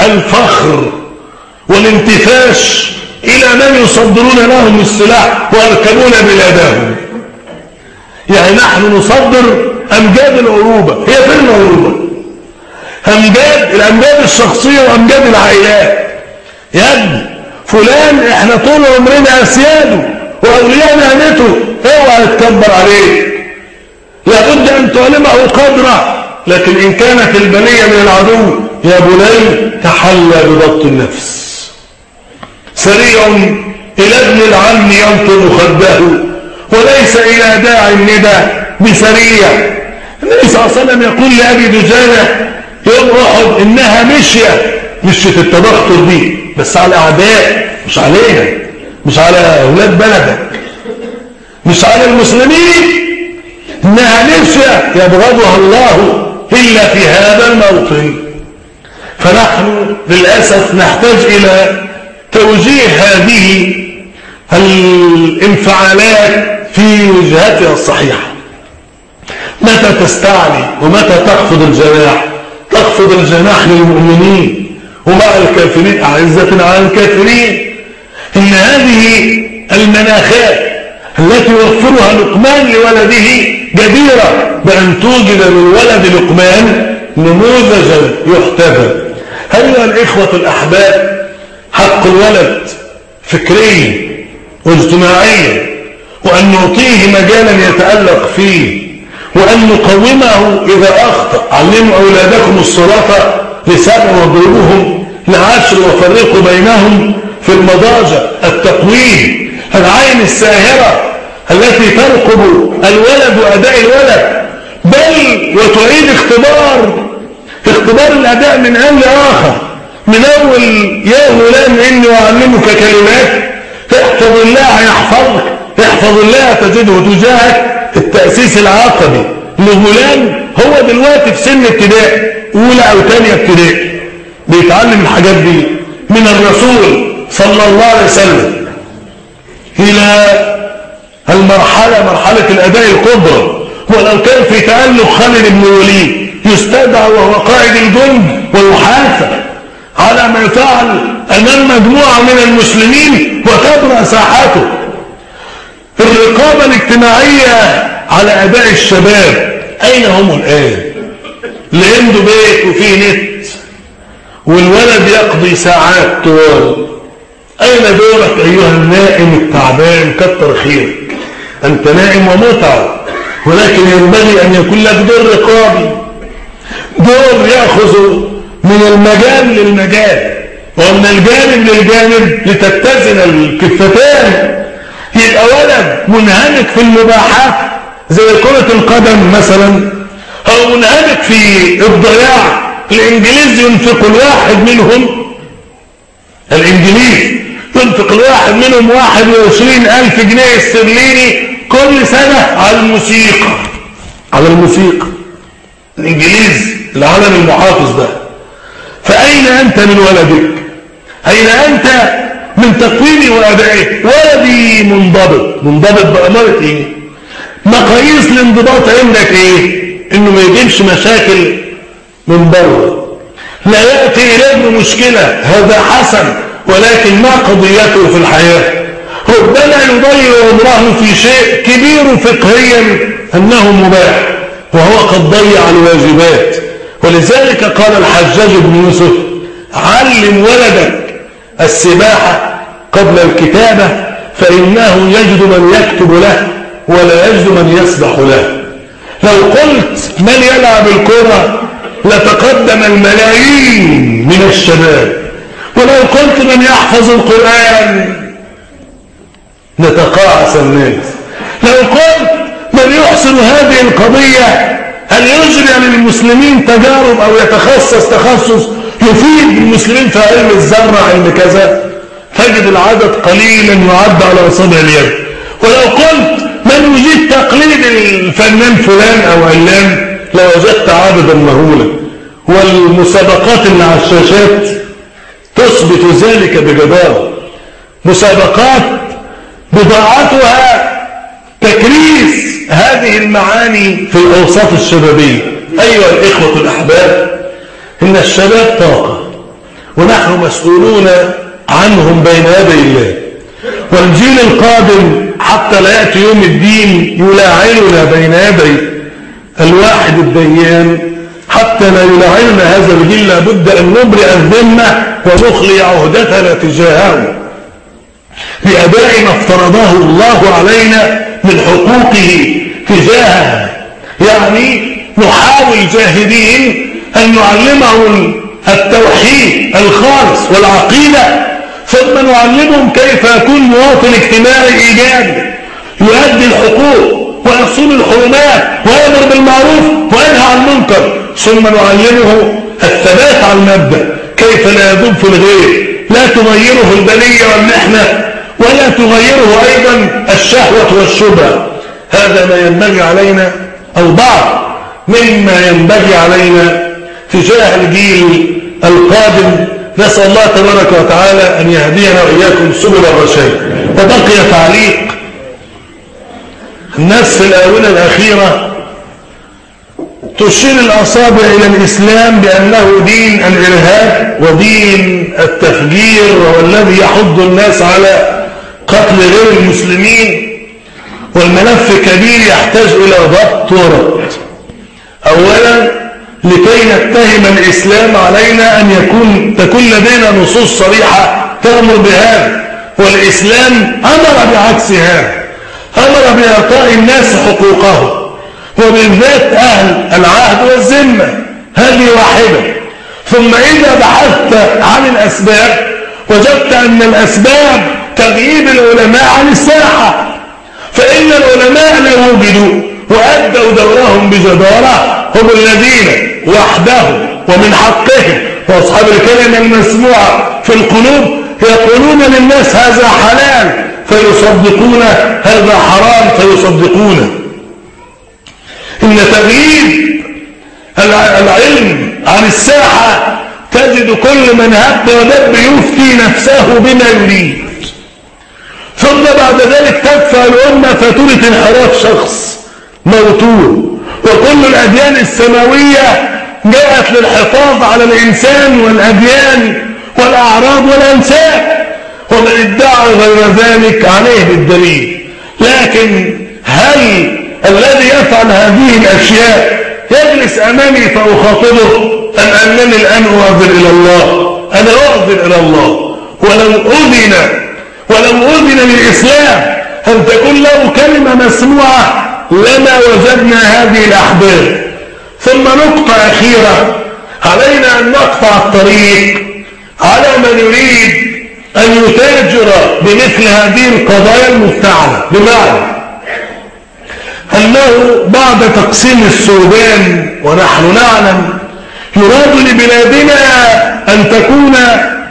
الفخر والانتفاش إلى من يصدرون لهم السلاح ويركبون بلادهم. يعني نحن نصدر أمجاد العروبة. هي فين العروبة؟ أمجاد الأمجاد الشخصية وأمجاد العائلات. يا ابني فلان إحنا طول عمرنا أسياده وأولياء نعمته اوعى تكبر عليه. لابد أن تعلمه قدره لكن إن كانت البنية من العدو يا بني تحلى بضبط النفس. سريع إلى ابن العم ينطر خده وليس إلى داعي الندى بسريع. النبي صلى الله عليه وسلم يقول لأبي دجانة أحد إنها مشية مشية التبختر دي بس على الأعداء مش علينا مش على أولاد بلدك مش على المسلمين. إنها مشية يبغضها الله إلا في هذا الموطن. فنحن للأسف نحتاج إلى توجيه هذه الانفعالات في وجهتها الصحيحة. متى تستعلي ومتى تخفض الجناح؟ تخفض الجناح للمؤمنين. ومع الكافرين أعزة على الكافرين. إن هذه المناخات التي يوفرها لقمان لولده جديرة بأن توجد للولد لقمان نموذجا يحتذى. أيها الإخوة الأحباب حق الولد فكريا واجتماعيا وأن نعطيه مجالا يتألق فيه وأن نقومه إذا أخطأ علموا أولادكم الصلاة لسبع واضربوهم لعشر وفرقوا بينهم في المضاجع. التقويم. العين الساهرة التي ترقب الولد وأداء الولد. بل وتعيد اختبار. اختبار الأداء من آن لآخر من أول يا غلام إني أعلمك كلمات احفظ الله يحفظك. احفظ الله تجده تجاهك. التأسيس العقدي لغلام هو دلوقتي في سن ابتدائي أولى أو ثانية ابتدائي. بيتعلم الحاجات دي من الرسول صلى الله عليه وسلم إلى المرحلة مرحلة الأداء الكبرى. ولو كان في تألق خالد بن وليد يستدعى وهو قائد الجند ويحاسب على ما فعل أمام مجموعة من المسلمين وتبرأ ساحته الرقابة الاجتماعية على أداء الشباب. أين هم الآن؟ اللي عنده بيت وفيه نت والولد يقضي ساعات طوال. أين دورك أيها النائم التعبان؟ كتر خيرك أنت نائم ومتعب ولكن ينبغي أن يكون لك دور رقابي. دور يأخذ من المجال للمجال ومن الجانب للجانب لتتزن الكفتان. يبقى ولد منهمك في المباحات زي كرة القدم مثلا أو منهمك في الضياع الإنجليز ينفق الواحد منهم الإنجليز ينفق الواحد منهم واحد وعشرين ألف جنيه استرليني كل سنة على الموسيقى. على الموسيقى. الإنجليز العالم المحافظ ده. فأين أنت من ولدك؟ أين أنت من تقويمي وأدائه ولدي منضبط. منضبط بأمارة إيه مقاييس الانضباط عندك إيه؟ إنه ما يجيبش مشاكل من بره. لا يأتي إليه مشكلة. هذا حسن. ولكن ما قضيته في الحياة. ربما يضيع عمره في شيء كبير فقهيا أنه مباح. وهو قد ضيع الواجبات. ولذلك قال الحجاج بن يوسف علم ولدك. السباحة قبل الكتابة فإنه يجد من يكتب له ولا يجد من يسبح له. لو قلت من يلعب الكرة لتقدم الملايين من الشباب ولو قلت من يحفظ القرآن لتقاعس الناس. لو قلت من يحسن هذه القضية أن يجري للمسلمين تجارب أو يتخصص تخصص يفيد المسلمين في علم الزرع علم كذا تجد العدد قليلا يعد على أصابع اليد. ولو قلت من يجيد تقليد الفنان فلان أو علان لوجدت عددا مهولا. والمسابقات اللي على الشاشات تثبت ذلك بجدارة. مسابقات بضاعتها تكريس هذه المعاني في الأوساط الشبابية. أيها الإخوة الأحباب إن الشباب طاقة. ونحن مسؤولون عنهم بين يدي الله. والجيل القادم حتى لا يأتي يوم الدين يلاعننا بين يدي الواحد الديان. حتى لا يلاعننا هذا الجيل لابد أن نبرئ الذمة ونخلي عهدتنا تجاهه. بأداء ما افترضه الله علينا من حقوقه تجاهها يعني نحاول جاهدين أن نعلمهم التوحيد الخالص والعقيدة ثم نعلمهم كيف يكون مواطن اجتماعي إيجابي يؤدي الحقوق ويصون الحرمات ويأمر بالمعروف وينهى عن المنكر ثم نعلمه الثبات على المبدأ كيف لا يذوب في الغير لا تغيره البلية والمحنة ولا تغيره أيضا الشهوة والشبهة. هذا ما ينبغي علينا أو بعض مما ينبغي علينا تجاه الجيل القادم نسأل الله تبارك وتعالى أن يهدينا وإياكم سبل الرشاد. وبقي تعليق. الناس في الآونة الأخيرة تشير الأصابع إلى الإسلام بأنه دين الإرهاب ودين التفجير والذي يحض الناس على قتل غير المسلمين. والملف كبير يحتاج إلى ضبط وربط. أولا لكي نتهم الإسلام علينا أن يكون تكون لدينا نصوص صريحة تأمر بهذا والإسلام أمر بعكس هذا أمر بإعطاء الناس حقوقهم. وبالذات أهل العهد والذمة هذه واحدة ثم إذا بحثت عن الأسباب وجدت أن الأسباب تغييب العلماء عن الساحة. فإن العلماء لو وجدوا وأدوا دورهم بجدارة. هم الذين وحدهم ومن حقهم وأصحاب الكلمة المسموعة في القلوب يقولون للناس هذا حلال فيصدقون هذا حرام فيصدقونه إن تغييب العلم عن الساحة تجد كل من هب ودب يفتي نفسه بما يريد. ثم بعد ذلك تدفع الأمة فاتورة انحراف شخص موتور. وكل الأديان السماوية جاءت للحفاظ على الإنسان والأديان والأعراض والأنساب ومن ادعى غير ذلك عليه بالدليل. لكن هل الذي يفعل هذه الأشياء يجلس أمامي فأخاطبه أم أنني الآن أعذر إلى الله؟ أنا أعذر إلى الله. ولو أذن ولو أذن للإسلام أن تكون له كلمة مسموعة لما وجدنا هذه الأحباب ثم نقطة أخيرة. علينا أن نقطع الطريق على من يريد أن يتاجر بمثل هذه القضايا المفتعلة. بمعنى أنه بعد تقسيم السودان ونحن نعلم يراد لبلادنا أن تكون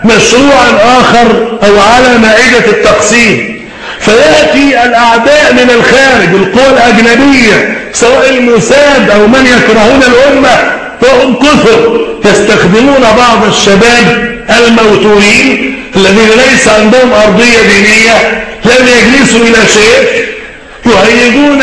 مشروعا آخر أو على مائدة التقسيم. فيأتي الأعداء من الخارج القوى الأجنبية سواء الموساد أو من يكرهون الأمة وهم كثر يستخدمون بعض الشباب الموتورين الذين ليس عندهم أرضية دينية لم يجلسوا إلى شيء يهيجون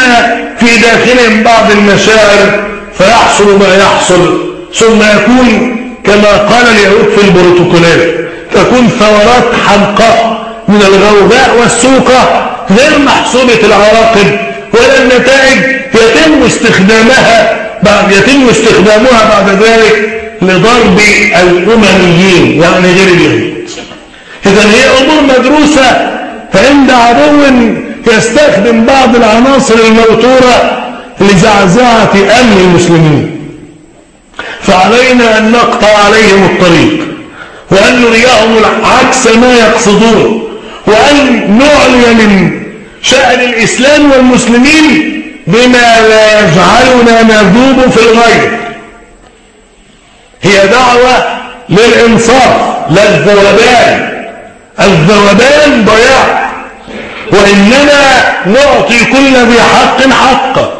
في داخلهم بعض المشاعر فيحصل ما يحصل ثم يكون كما قال اليهود في البروتوكولات تكون ثورات حمقاء من الغوغاء والسوقة غير محسوبة العواقب ولا النتائج يتم استخدامها بعد يتم استخدامها بعد ذلك لضرب الأمميين يعني غير اليهود. إذا هي أمور مدروسة فعند عدو يستخدم بعض العناصر الموتورة لزعزعة أمن المسلمين. فعلينا أن نقطع عليهم الطريق وأن نريهم عكس ما يقصدون. وأن نعلن من شأن الإسلام والمسلمين بما لا يجعلنا نذوب في الغير هي دعوة للإنصاف لا الذوبان الذوبان ضياع. وإننا نعطي كل ذي حق حقه.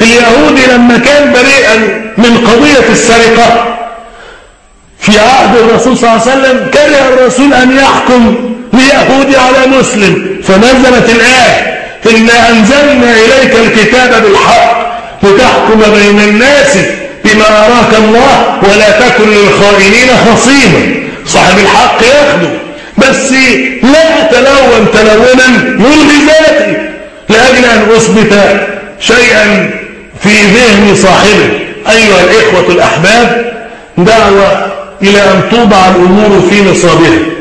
اليهودي لما كان بريئا من قضية السرقة في عهد الرسول صلى الله عليه وسلم كره الرسول أن يحكم ليهودي على مسلم فنزلت الآية إنا أنزلنا إليك الكتاب بالحق لتحكم بين الناس بما أراك الله ولا تكن للخائنين خصيما صاحب الحق يخدم بس لا أتلون تلونا يلغي ذاتي لأجل أن أثبت شيئا في ذهن صاحبه. أيها الإخوة الأحباب دعوة إلى أن توضع الأمور في نصابها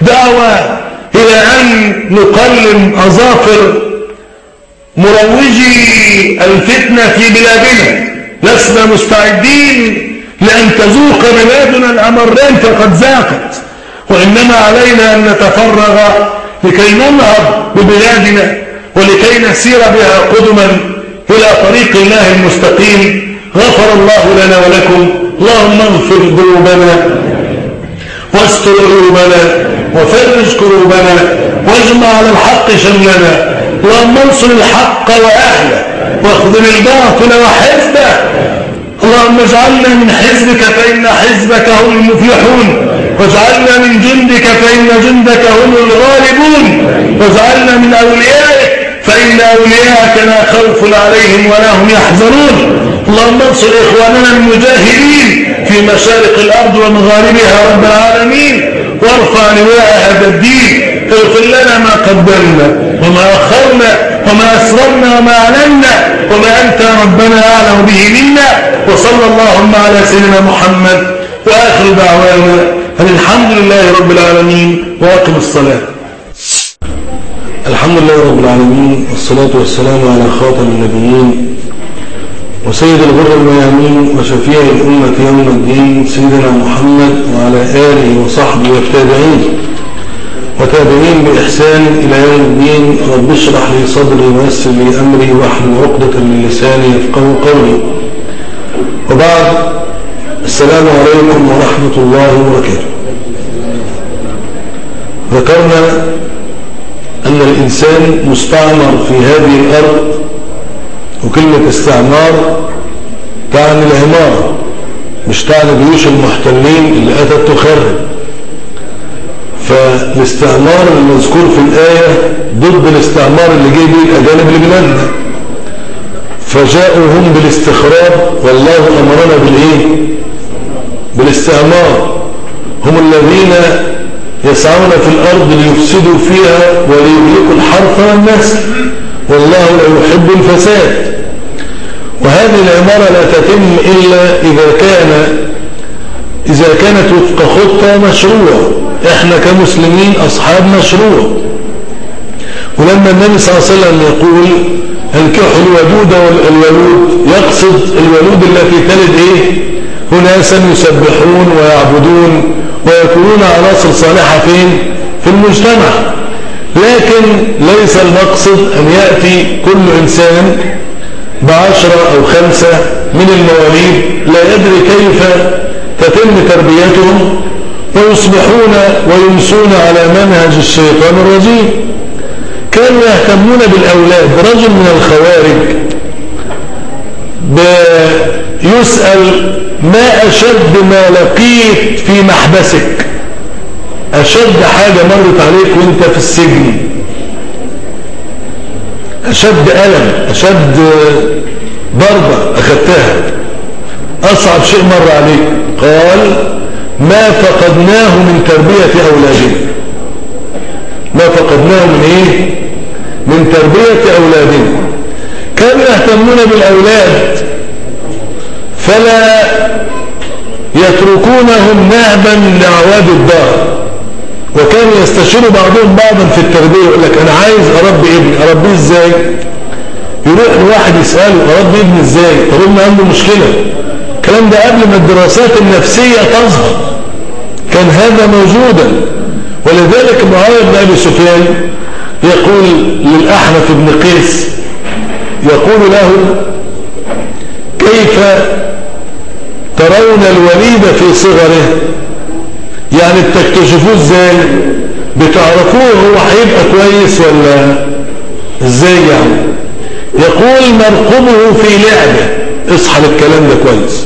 دعوة إلى أن نقلم أظافر مروجي الفتنة في بلادنا. لسنا مستعدين لأن تزوق بلادنا الأمرين فقد زاقت. وإنما علينا أن نتفرغ لكي ننهض ببلادنا ولكي نسير بها قدما إلى طريق الله المستقيم. غفر الله لنا ولكم. اللهم اغفر ذنوبنا واستر عيوبنا وفرج كروبنا واجمع على الحق شملنا اللهم انصر الحق وأهله واخذل الباطل وحزبه اللهم اجعلنا من حزبك فإن حزبك هم المفلحون. واجعلنا من جندك فإن جندك هم الغالبون. واجعلنا من أوليائك فإن أولياءك لا خوف عليهم ولا هم يحزنون. اللهم انصر إخواننا المجاهدين في مشارق الأرض ومغاربها رب العالمين. وارفع لواء هذا الدين. اغفر لنا ما قدمنا وما أخرنا وما أسررنا وما أعلنا وما أنت ربنا أعلم به منا. وصلى اللهم على سيدنا محمد. وآخر دعوانا الحمد لله رب العالمين وأقم الصلاة. الحمد لله رب العالمين والصلاة والسلام على خاتم النبيين وسيد الغر الميامين وشفيع الأمة يوم الدين سيدنا محمد وعلى آله وصحبه والتابعين. وتابعين بإحسان إلى يوم الدين. رب اشرح لي صدري ويسر لي أمري واحلل عقدة من لساني يفقه قولي. وبعد السلام عليكم ورحمة الله وبركاته. ذكرنا أن الإنسان مستعمر في هذه الأرض وكلمة استعمار تعني العمارة مش تعني جيوش المحتلين اللي أتت تخرب فالاستعمار المذكور في الآية ضد الاستعمار اللي جه به الأجانب لبلادنا فجاءوا هم بالاستخراب والله أمرنا بالإيه؟ بالاستعمار. هم الذين يسعون في الأرض ليفسدوا فيها وليهلكوا الحرث والنسل. والله لا يحب الفساد. وهذه العمارة لا تتم إلا إذا كان إذا كانت وفق خطة مشروع. إحنا كمسلمين أصحاب مشروع. ولما النبي صلى الله عليه وسلم يقول انكحوا الودود والولود يقصد الولود التي تلد إيه؟ أناسا يسبحون ويعبدون ويكونون عناصر صالحة فين؟ في المجتمع. لكن ليس المقصد أن يأتي كل إنسان بعشرة أو خمسة من المواليد لا يدري كيف تتم تربيتهم ويصبحون ويمسون على منهج الشيطان الرجيم. كانوا يهتمون بالأولاد رجل من الخوارج يسأل ما أشد ما لقيت في محبسك. أشد حاجة مرت عليك وأنت في السجن؟ أشد ألم أشد ضربة أخذتها أصعب شيء مر عليك. قال ما فقدناه من تربية أولادنا. ما فقدناه من إيه؟ من تربية أولادنا. كانوا يهتمون بالأولاد؟ فلا يتركونهم نهبا لعواد الدار. وكان يستشير بعضهم بعضا في التربية يقول لك أنا عايز أربي ابني أربيه إزاي؟ يروح لواحد يسأله أربي ابني إزاي؟ طب ابني عنده مشكلة. الكلام ده قبل ما الدراسات النفسية تظهر. كان هذا موجودا. ولذلك معاوية بن أبي سفيان يقول للأحنف بن قيس يقول له كيف ترون الوليد في صغره؟ يعني بتكتشفوه إزاي؟ بتعرفوه هو هيبقى كويس ولا إزاي يعني؟ يقول نرقبه في لعبة. اصحى للكلام ده كويس.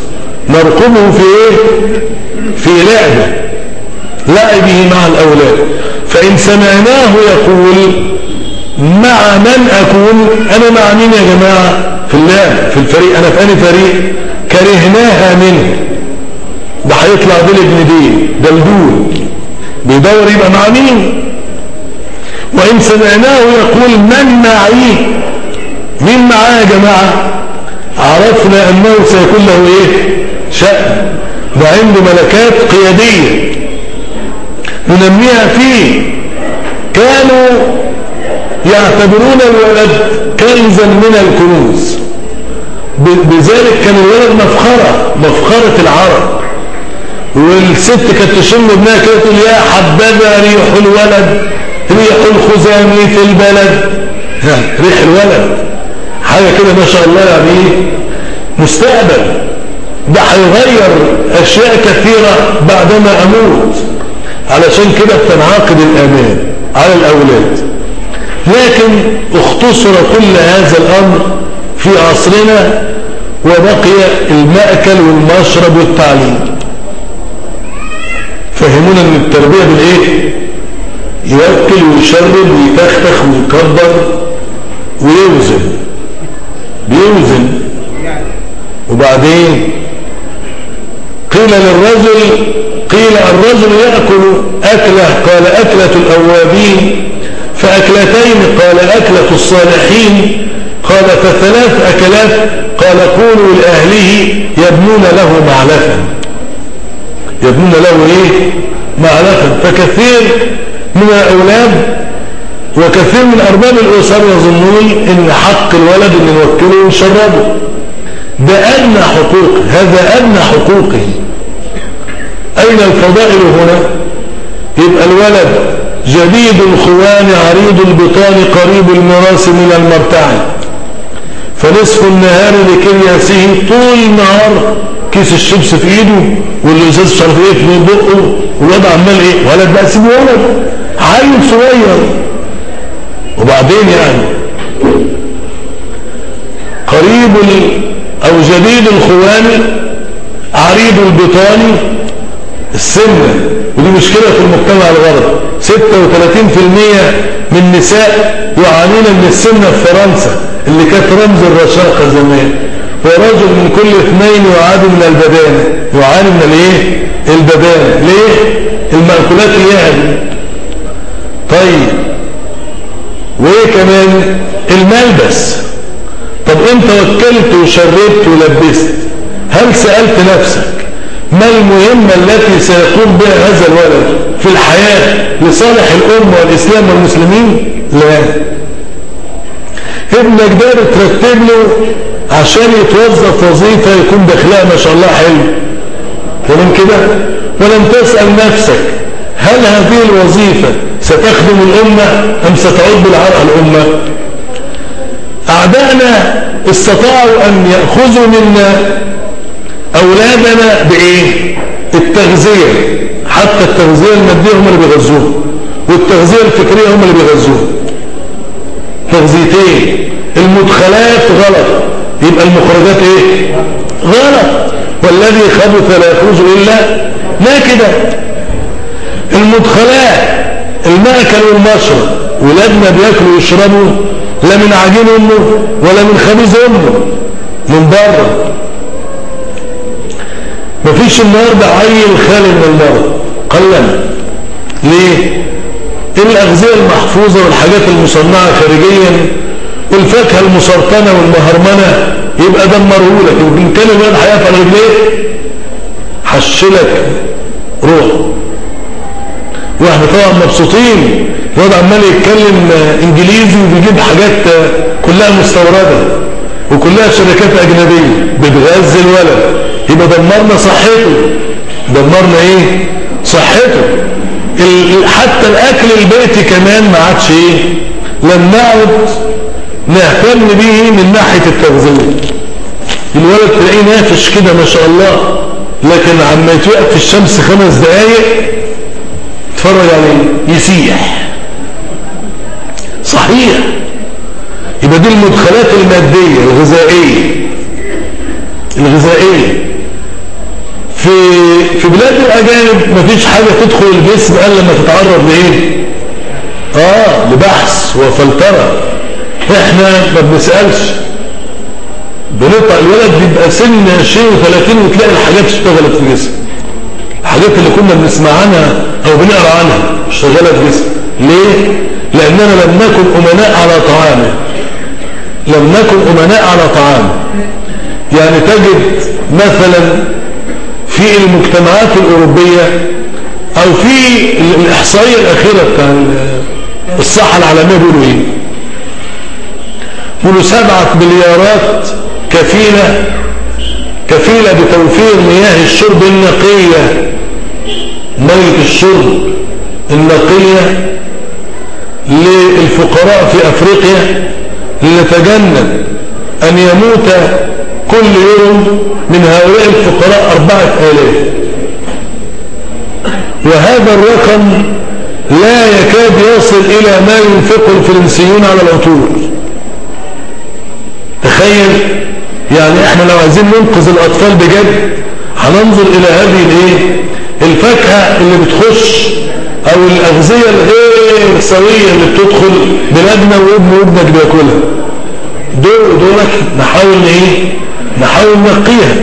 نرقبه في إيه؟ في لعبة. لعبه مع الأولاد. فإن سمعناه يقول مع من أكون؟ أنا مع مين يا جماعة؟ في اللعب في الفريق. أنا في أنهي فريق؟ كرهناها منه. هيطلع ديل ابن ديل دلدول بيدور يبقى مع مين وإن سمعناه يقول من معي؟ مين معاه يا جماعة؟ عرفنا أنه سيكون له إيه؟ شأن. ده عنده ملكات قيادية. ننميها فيه. كانوا يعتبرون الولد كنزا من الكنوز. بذلك كان الولد مفخرة مفخرة العرب. والست كانت تشم ابنها كده تقول يا حبذا ريح الولد ريح الخزامي في البلد. ريح الولد. حاجة كده ما شاء الله يعني مستقبل. ده هيغير أشياء كثيرة بعدما أموت. علشان كده بتنعقد الأمان على الأولاد. لكن اختصر كل هذا الأمر في عصرنا وبقي المأكل والمشرب والتعليم. فهمونا ان التربية بالإيه؟ يوكل ويشرب ويتختخ ويكبر ويوزن. بيوزن. وبعدين قيل للرجل قيل الرجل يأكل أكلة قال أكلة الأوابين فأكلتين قال أكلة الصالحين قال فثلاث أكلات قال قولوا لأهله يبنون له معلفا. يبنون له إيه؟ معلفا فكثير من الأولاد وكثير من أرباب الأسر يظنون إن حق الولد إن نوكله ونشربه ده أدنى حقوق هذا أدنى حقوقه. أين الفضائل هنا؟ يبقى الولد جديد الخوان عريض البطان قريب المراس من المرتع فنصف النهار لكرياسه طول النهار كيس الشيبس في إيده والإزاز إيه في بقه. والواد عمال إيه ولد بقى سيبه ولد. عيل صغير. وبعدين يعني قريب أو جديد الخوان عريض البطان السمنه ودي مشكلة في المجتمع الغربي 36% من النساء يعانين من السمنة في فرنسا اللي كانت رمز الرشاقة زمان. ورجل من كل اثنين يعاني من البدانة. يعاني من الإيه؟ البدانه ليه؟ المأكولات اياها طيب. وإيه كمان؟ الملبس. طب انت وكلت وشربت ولبست؟ هل سألت نفسك ما المهمة التي سيقوم بها هذا الولد في الحياة لصالح الأمة والإسلام والمسلمين؟ لا. ابنك ده بترتب له عشان يتوظف وظيفة يكون دخلها ما شاء الله حلو. تمام كده؟ ولم تسأل نفسك هل هذه الوظيفة ستخدم الأمة أم ستعود بالعرق الأمة؟ أعدائنا استطاعوا أن يأخذوا منا أولادنا بإيه؟ التغذية حتى التغذية المادية هم اللي بيغذوها والتغذية الفكرية هم اللي بيغذوها تغذيتين المدخلات غلط يبقى المخرجات إيه؟ غلط. والذي خبث لا يخرج إلا ناكدا. المدخلات المأكل والمشرب ولادنا بياكلوا ويشربوا لا من عجين أمه ولا من خبيز أمه من بره. مفيش النهارده عيل خالي من المرض قلما ليه؟ الأغذية المحفوظة والحاجات المصنعة خارجيا؟ والفاكهة المسرطنة والمهرمنة. يبقى دمرهولك وإن كان الولد هيقف على رجليه حشلك روح. وإحنا طبعا مبسوطين. الواد عمال يتكلم إنجليزي وبيجيب حاجات كلها مستوردة وكلها شركات أجنبية. بتغذي الولد. يبقى دمرنا صحته. دمرنا إيه؟ صحته. حتى الأكل البيتي كمان ما عادش إيه؟ لم نعد نهتم به من ناحية التغذية. الولد تلاقيه نافش كده ما شاء الله لكن عما يتوقف في الشمس خمس دقايق اتفرج عليه يسيح. صحيح. يبقى دي المدخلات المادية الغذائية. الغذائية. في في بلاد الأجانب مفيش حاجة تدخل الجسم إلا لما تتعرض لإيه؟ آه لبحث وفلترة. إحنا ما بنسألش. بنقطع الولد بيبقى سن 20 و30 وتلاقي الحاجات اشتغلت في جسمه. الحاجات اللي كنا بنسمع عنها أو بنقرأ عنها اشتغلت في جسمه. ليه؟ لأننا لم نكن أمناء على طعامه. لم نكن أمناء على طعامه. يعني تجد مثلا في المجتمعات الأوروبية أو في الإحصائية الأخيرة بتاع الصحة العالمية بيقولوا إيه؟ بيقولوا سبعة مليارات كفيلة كفيلة بتوفير مياه الشرب النقية. مية الشرب النقية للفقراء في أفريقيا لنتجنب أن يموت كل يوم من هؤلاء الفقراء أربعة آلاف. وهذا الرقم لا يكاد يصل إلى ما ينفقه الفرنسيون على العطور. تخيل يعني إحنا لو عايزين ننقذ الأطفال بجد هننظر إلى هذه الإيه؟ الفاكهة اللي بتخش أو الأغذية الغير سوية اللي بتدخل بلادنا وابن وابنك بياكلها. دول دولك نحاول إيه؟ نحاول نقيها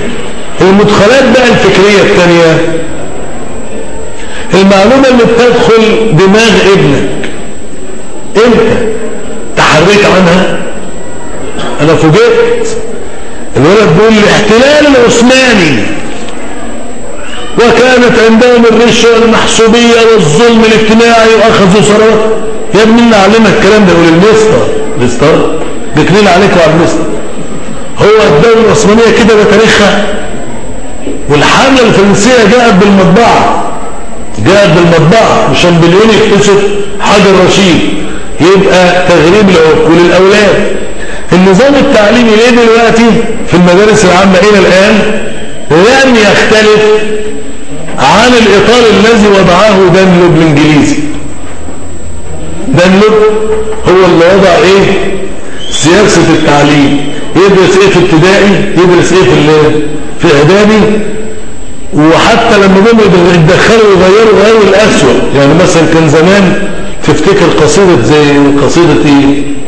المدخلات بقى الفكرية الثانية المعلومة اللي بتدخل دماغ ابنك. انت تحريت عنها؟ أنا فوجئت. الولد بيقول الاحتلال العثماني. وكانت عندهم الرشوة المحسوبية والظلم الاجتماعي وأخذوا ثروات. يا ابني اللي علمك الكلام ده يقول المستر. مستر بكلين عليك وعلى المستر. هو الدولة العثمانية كده بتاريخها والحملة الفرنسية جاءت بالمطبعة. جاءت بالمطبعة. وشامبليون يكتشف حجر رشيد يبقى تغريب العقول للأولاد النظام التعليمي ليه دلوقتي في المدارس العامة إلى الآن لم يختلف عن الإطار الذي وضعه دانلوب الإنجليزي. دانلوب هو اللي وضع إيه؟ سياسة التعليم. يدرس إيه في ابتدائي؟ يدرس إيه في في إعدادي؟ وحتى لما جم يتدخلوا يغيروا غيروا الأسوأ. يعني مثلا كان زمان تفتكر قصيدة زي قصيدة إيه؟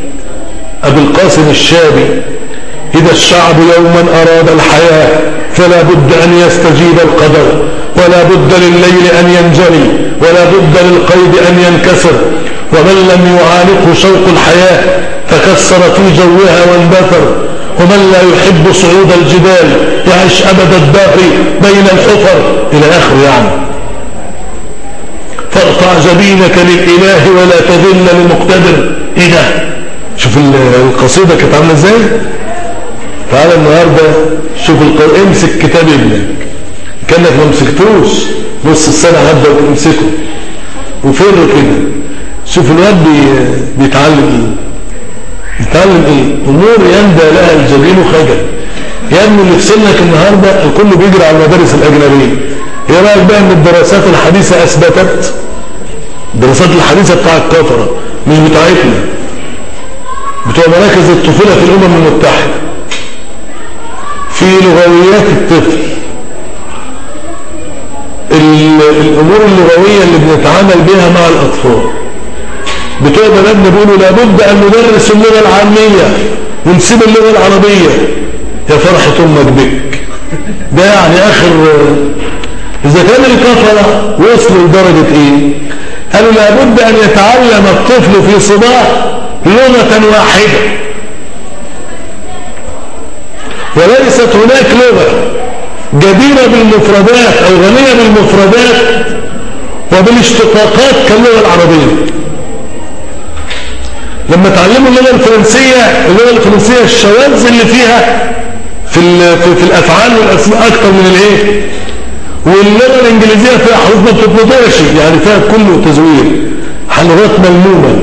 أبي القاسم الشابي إذا الشعب يوما أراد الحياة فلا بد أن يستجيب القدر ولا بد لليل أن ينجلي ولا بد للقيد أن ينكسر. ومن لم يعانقه شوق الحياة تكسر في جوها واندثر ومن لا يحب صعود الجبال يعيش أبد الدهر بين الحفر. إلى آخر يعني. فاقطع جبينك للإله ولا تذل لمقتدر ده شوف القصيدة كانت عاملة إزاي؟ تعالى النهاردة شوف امسك كتاب ابنك. كأنك ما مسكتوش. نص السنة هبدأ وتمسكه وفر كده شوف الواد بي... بيتعلم إيه؟ بيتعلم إيه؟ امور يندى لها الجبين خجل. يا ابني اللي في سنك النهارده الكل بيجري على المدارس الأجنبية. إيه رأيك بقى إن الدراسات الحديثة أثبتت؟ الدراسات الحديثة بتاع الكفره مش بتاعتنا. بتوع مراكز الطفولة في الأمم المتحدة في لغويات الطفل. الأمور اللغوية اللي بنتعامل بها مع الأطفال. بتوع بلدنا بيقولوا لابد أن ندرس اللغة العامية ونسيب اللغة العربية. يا فرحة أمك بك. ده يعني آخر إذا كان الكفرة وصلوا لدرجة إيه؟ قالوا لابد أن يتعلم الطفل في صباح لغة واحدة. وليست هناك لغة جديرة بالمفردات أو غنية بالمفردات وبالاشتقاقات كاللغة العربية. لما تعلموا اللغة الفرنسية اللغة الفرنسية الشواذ اللي فيها في, في, في الأفعال والأسماء أكثر من الإيه؟ واللغة الإنجليزية فيها حروف ما بتتنطقش يعني فيها كله تزوير حلغات ملمومة.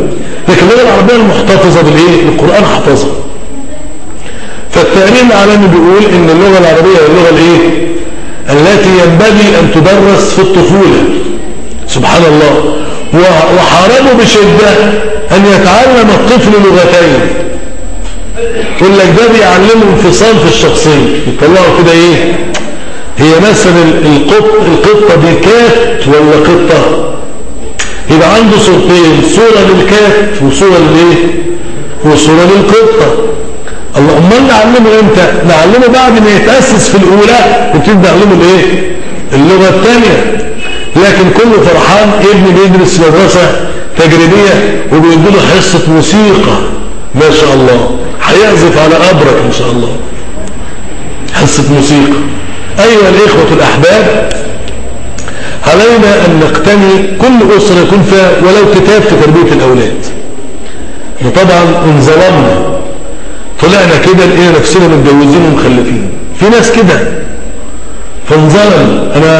لكن اللغة العربية المحتفظة بالإيه؟ القرآن حفظها فالتقرير العالمي بيقول إن اللغة العربية هي اللغة الإيه؟ التي ينبغي أن تدرس في الطفولة. سبحان الله. وحاربوا بشدة أن يتعلم الطفل لغتين. يقول لك ده بيعلمه انفصال في الشخصية يطلعوا كده إيه؟ هي مثلا القط القطة دي كات ولا قطة؟ يبقى عنده صورتين صورة للكات وصورة للإيه؟ وصورة للقطة الله أمال نعلمه إمتى؟ نعلمه بعد ما يتأسس في الأولى نبتدي نعلمه الإيه؟ اللغة الثانية. لكن كله فرحان ابني بيدرس مدرسة تجريبية وبيدوا له حصة موسيقى. ما شاء الله. هيعزف على أبرك إن شاء الله. حصة موسيقى. أيها الإخوة الأحباب علينا أن نقتني كل أسرة يكون فيها ولو كتاب في تربية الأولاد. وطبعا انظلمنا. طلعنا كده لقينا نفسنا متجوزين ومخلفين. في ناس كده. فانظلم. أنا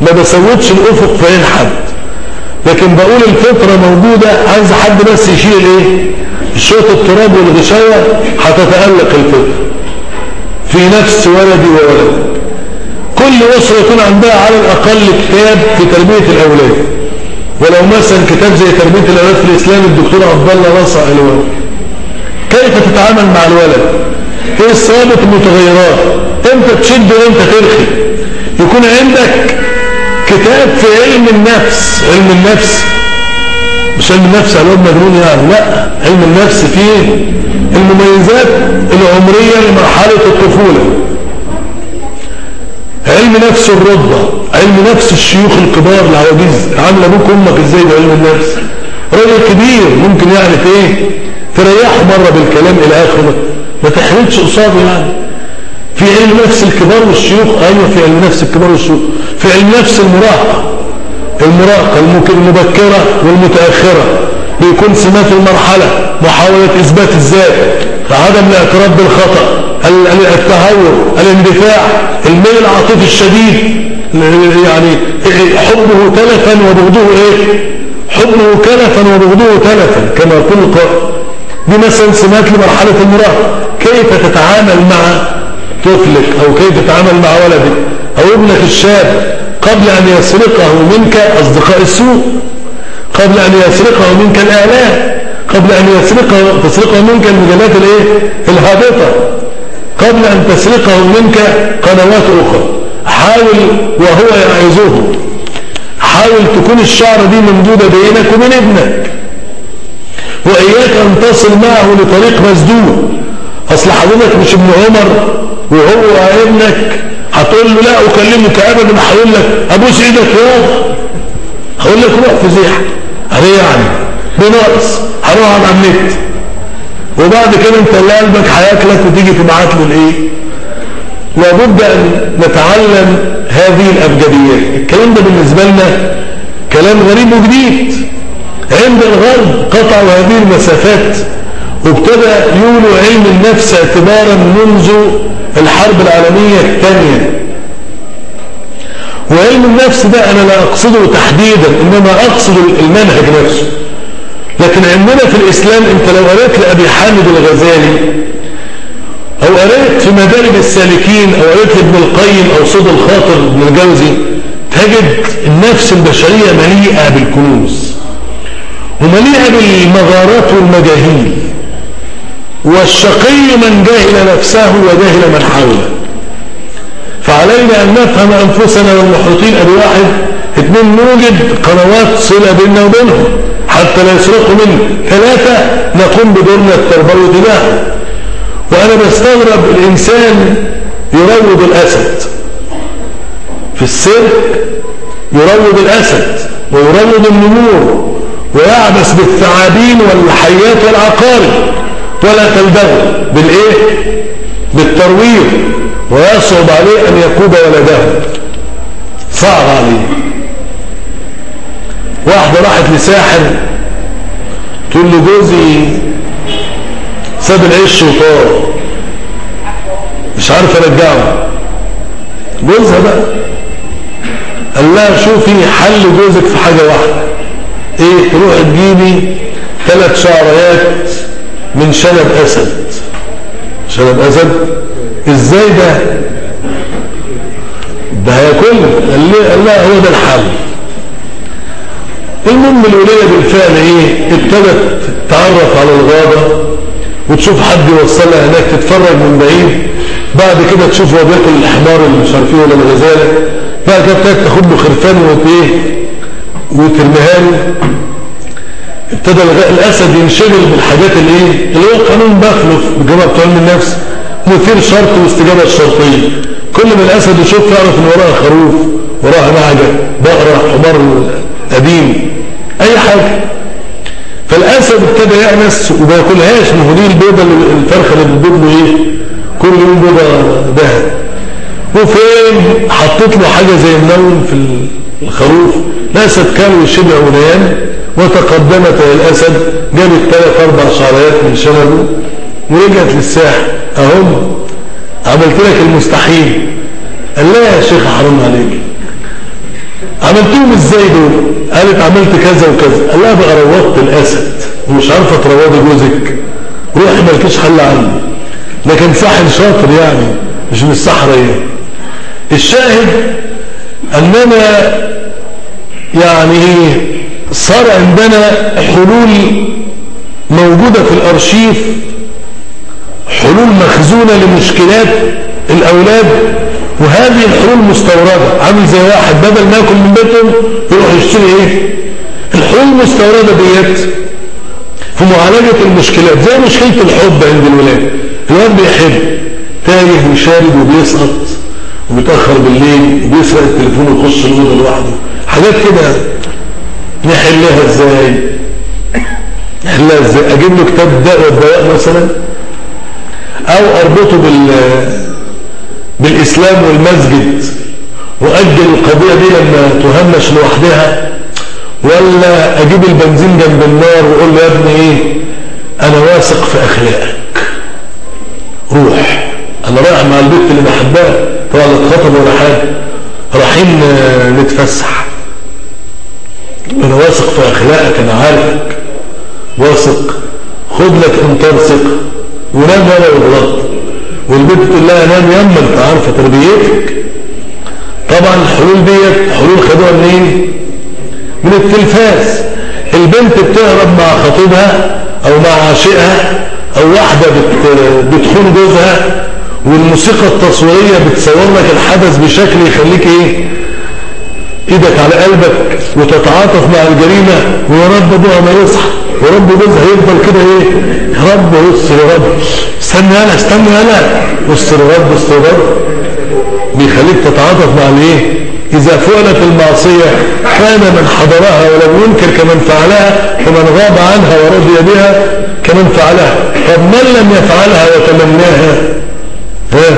ما بسودش الأفق في عين حد. لكن بقول الفطرة موجودة عايز حد بس يشيل إيه؟ شوط التراب والغشاوة هتتألق الفطرة. في نفس ولدي وولد كل أسرة يكون عندها على الأقل كتاب في تربية الأولاد. ولو مثلا كتاب زي تربية الأولاد في الإسلام الدكتور عبد الله رصع الولد كيف تتعامل مع الولد؟ إيه الثوابت المتغيرات إمتى تشد وإمتى ترخي؟ يكون عندك كتاب في علم النفس. علم النفس. مش علم النفس على مجنون يعني لا. علم النفس فيه المميزات العمرية لمرحلة الطفولة. علم نفس الرضع علم نفس الشيوخ الكبار العواجيز عامل أبوك وامك إزاي بعلم النفس؟ راجل كبير ممكن يعرف إيه؟ تريحه مرة بالكلام إلى آخره. ما تحرجش قصاده يعني. في علم نفس الكبار والشيوخ أيوه في علم نفس الكبار والشيوخ. في علم نفس المراهقة. المراهقة المبكرة والمتأخرة. بيكون سمات المرحلة محاولة إثبات الذات. عدم الاعتراف بالخطأ. التهور الاندفاع الميل العاطفي الشديد يعني حبه تلفا وبغضه إيه؟ حبه كلفا وبغضه تلفا كما يقول القائل دي مثلا سمات لمرحلة المراهقه كيف تتعامل مع طفلك؟ أو كيف تتعامل مع ولدك؟ أو ابنك الشاب قبل أن يسرقه منك أصدقاء السوء؟ قبل أن يسرقه منك الإعلام؟ قبل أن يسرقه تسرقه منك المجالات الإيه؟ الهابطة قبل أن تسرقه منك قنوات أخرى. حاول وهو يعظه. حاول تكون الشعر دي ممدودة بينك وبين ابنك. وإياك أن تصل معه لطريق مسدود. أصل حضرتك مش ابن عمر وهو ابنك. هتقول له لا أكلمك أبدا هقول لك أبوس إيدك يا هقول لك روح فزيح عليه يعني بناقص. هروح على النت. وبعد كده أنت اللي قلبك هياكلك وتيجي تبعت له الإيه؟ لابد أن نتعلم هذه الابجديات الكلام ده بالنسبة لنا كلام غريب وجديد. عند الغرب قطعوا هذه المسافات وابتدى يولوا علم النفس اعتبارا منذ الحرب العالمية الثانية. وعلم النفس ده أنا لا أقصده تحديدا إنما أقصد المنهج نفسه. لكن عندنا في الإسلام أنت لو قريت لأبي حامد الغزالي أو قريت في مدارج السالكين أو قريت ابن القيم أو صد الخاطر ابن الجوزي تجد النفس البشرية مليئة بالكنوز ومليئة بالمغارات والمجاهيل والشقي من جهل نفسه وجهل من حوله. فعلينا أن نفهم أنفسنا والمحيطين أبي واحد اثنين نوجد قنوات صلة بيننا وبينهم. حتى لا يسرقوا منه ثلاثة نقوم بدورنا التربوي تجاهه وأنا بستغرب الإنسان يروض الأسد. في السيرك يروض الأسد ويروض النمور ويعبس بالثعابين والحيات والعقارب ولا تلدغوا بالإيه؟ بالترويض. ويصعب عليه أن يقود ولده. صعب عليه. واحدة راحت لساحر تقول له جوزي ساب العش وطار. مش عارف أرجعه. جوزها بقى قال لها شوفي حل جوزك في حاجة واحدة. إيه؟ تروح تجيبي ثلاث شعريات من شنب أسد. شنب أسد؟ إزاي ده؟ ده هياكل قال لها هو ده الحل. المهم الولية بالفعل إيه؟ ابتدت تتعرف على الغابة وتشوف حد يوصلها هناك تتفرج من بعيد. بعد كده تشوف هو بياكل الحمار اللي مش عارف إيه ولا الغزالة. بعد كده ابتدت تاخد له خرفان وايه وترميها له ابتدى الأسد ينشغل بالحاجات اللي إيه؟ اللي هو قانون بخلف بالجماعه بتوع علم النفس. مثير شرط واستجابة الشرطيه كل ما الأسد يشوف يعرف إن وراها خروف وراها نعجه بقرة حمار قديم أي حاجة. فالأسد ابتدى يأنس وما ياكلهاش ما هو دي البيضه اللي الفرخة اللي بتبيض له إيه كل يوم بيضه ذهب وفين حطيت له حاجة زي النوم في الخروف. الأسد كان شبع ونيان وتقدمت الأسد جابت ثلاث أربع شعريات من شنبه ورجعت للساحل. أهم عملت لك المستحيل. قال لا يا شيخ حرام عليك. عملتهم إزاي دول؟ قالت عملت كذا وكذا. قال لها بقى روضت الاسد ومش عارفة تروضي جوزك. روحي مالكيش حل عني ده كان ساحر شاطر يعني مش من الصحراء إيه الشاهد أننا يعني صار عندنا حلول موجودة في الأرشيف حلول مخزونة لمشكلات الأولاد. وهذه الحلول مستوردة. عامل زي واحد بدل ما ياكل من بيتهم يروح يشتري إيه؟ الحلول المستوردة ديت في معالجة المشكلات زي مشكلة الحب عند الولاد. الولاد بيحب تايه وشارد وبيسقط وبيتأخر بالليل وبيسرق التليفون ويخش الأوضة لوحده. حاجات كده. نحلها إزاي؟ نحلها إزاي؟ أجيب له كتاب داء والدواء مثلا؟ أو أربطه بال بالإسلام والمسجد وأجل القضية دي لما تهمش لوحدها ولا أجيب البنزين جنب النار وأقول له يا ابني إيه؟ أنا واثق في أخلاقك. روح. أنا رايح مع البنت اللي بحبها طبعا اتخطب ولا حاجة. رايحين نتفسح أنا واثق في أخلاقك أنا عارفك. واثق. خد لك امطار ثقه ونام ولا يغلط والبنت تقول لها نام يما أنت عارفة تربيتك. طبعا الحلول ديت حلول خدوها منين؟ من التلفاز. البنت بتهرب مع خطيبها أو مع عاشقها أو واحدة بت بتخون جوزها والموسيقى التصويرية بتصور لك الحدث بشكل يخليك إيه؟ إيدك على قلبك وتتعاطف مع الجريمة. ويا رب أبوها ما يصحى يا رب جوزها يفضل كده إيه؟ يا رب بص يا رب استنى أنا استنى أنا بص يا رب بص يا رب. بيخليك تتعاطف مع الايه؟ إذا فعلت المعصية كان من حضرها ولم ينكر كمن فعلها ومن غاب عنها ورضي بها كمن فعلها. طب من لم يفعلها وتمناها ها؟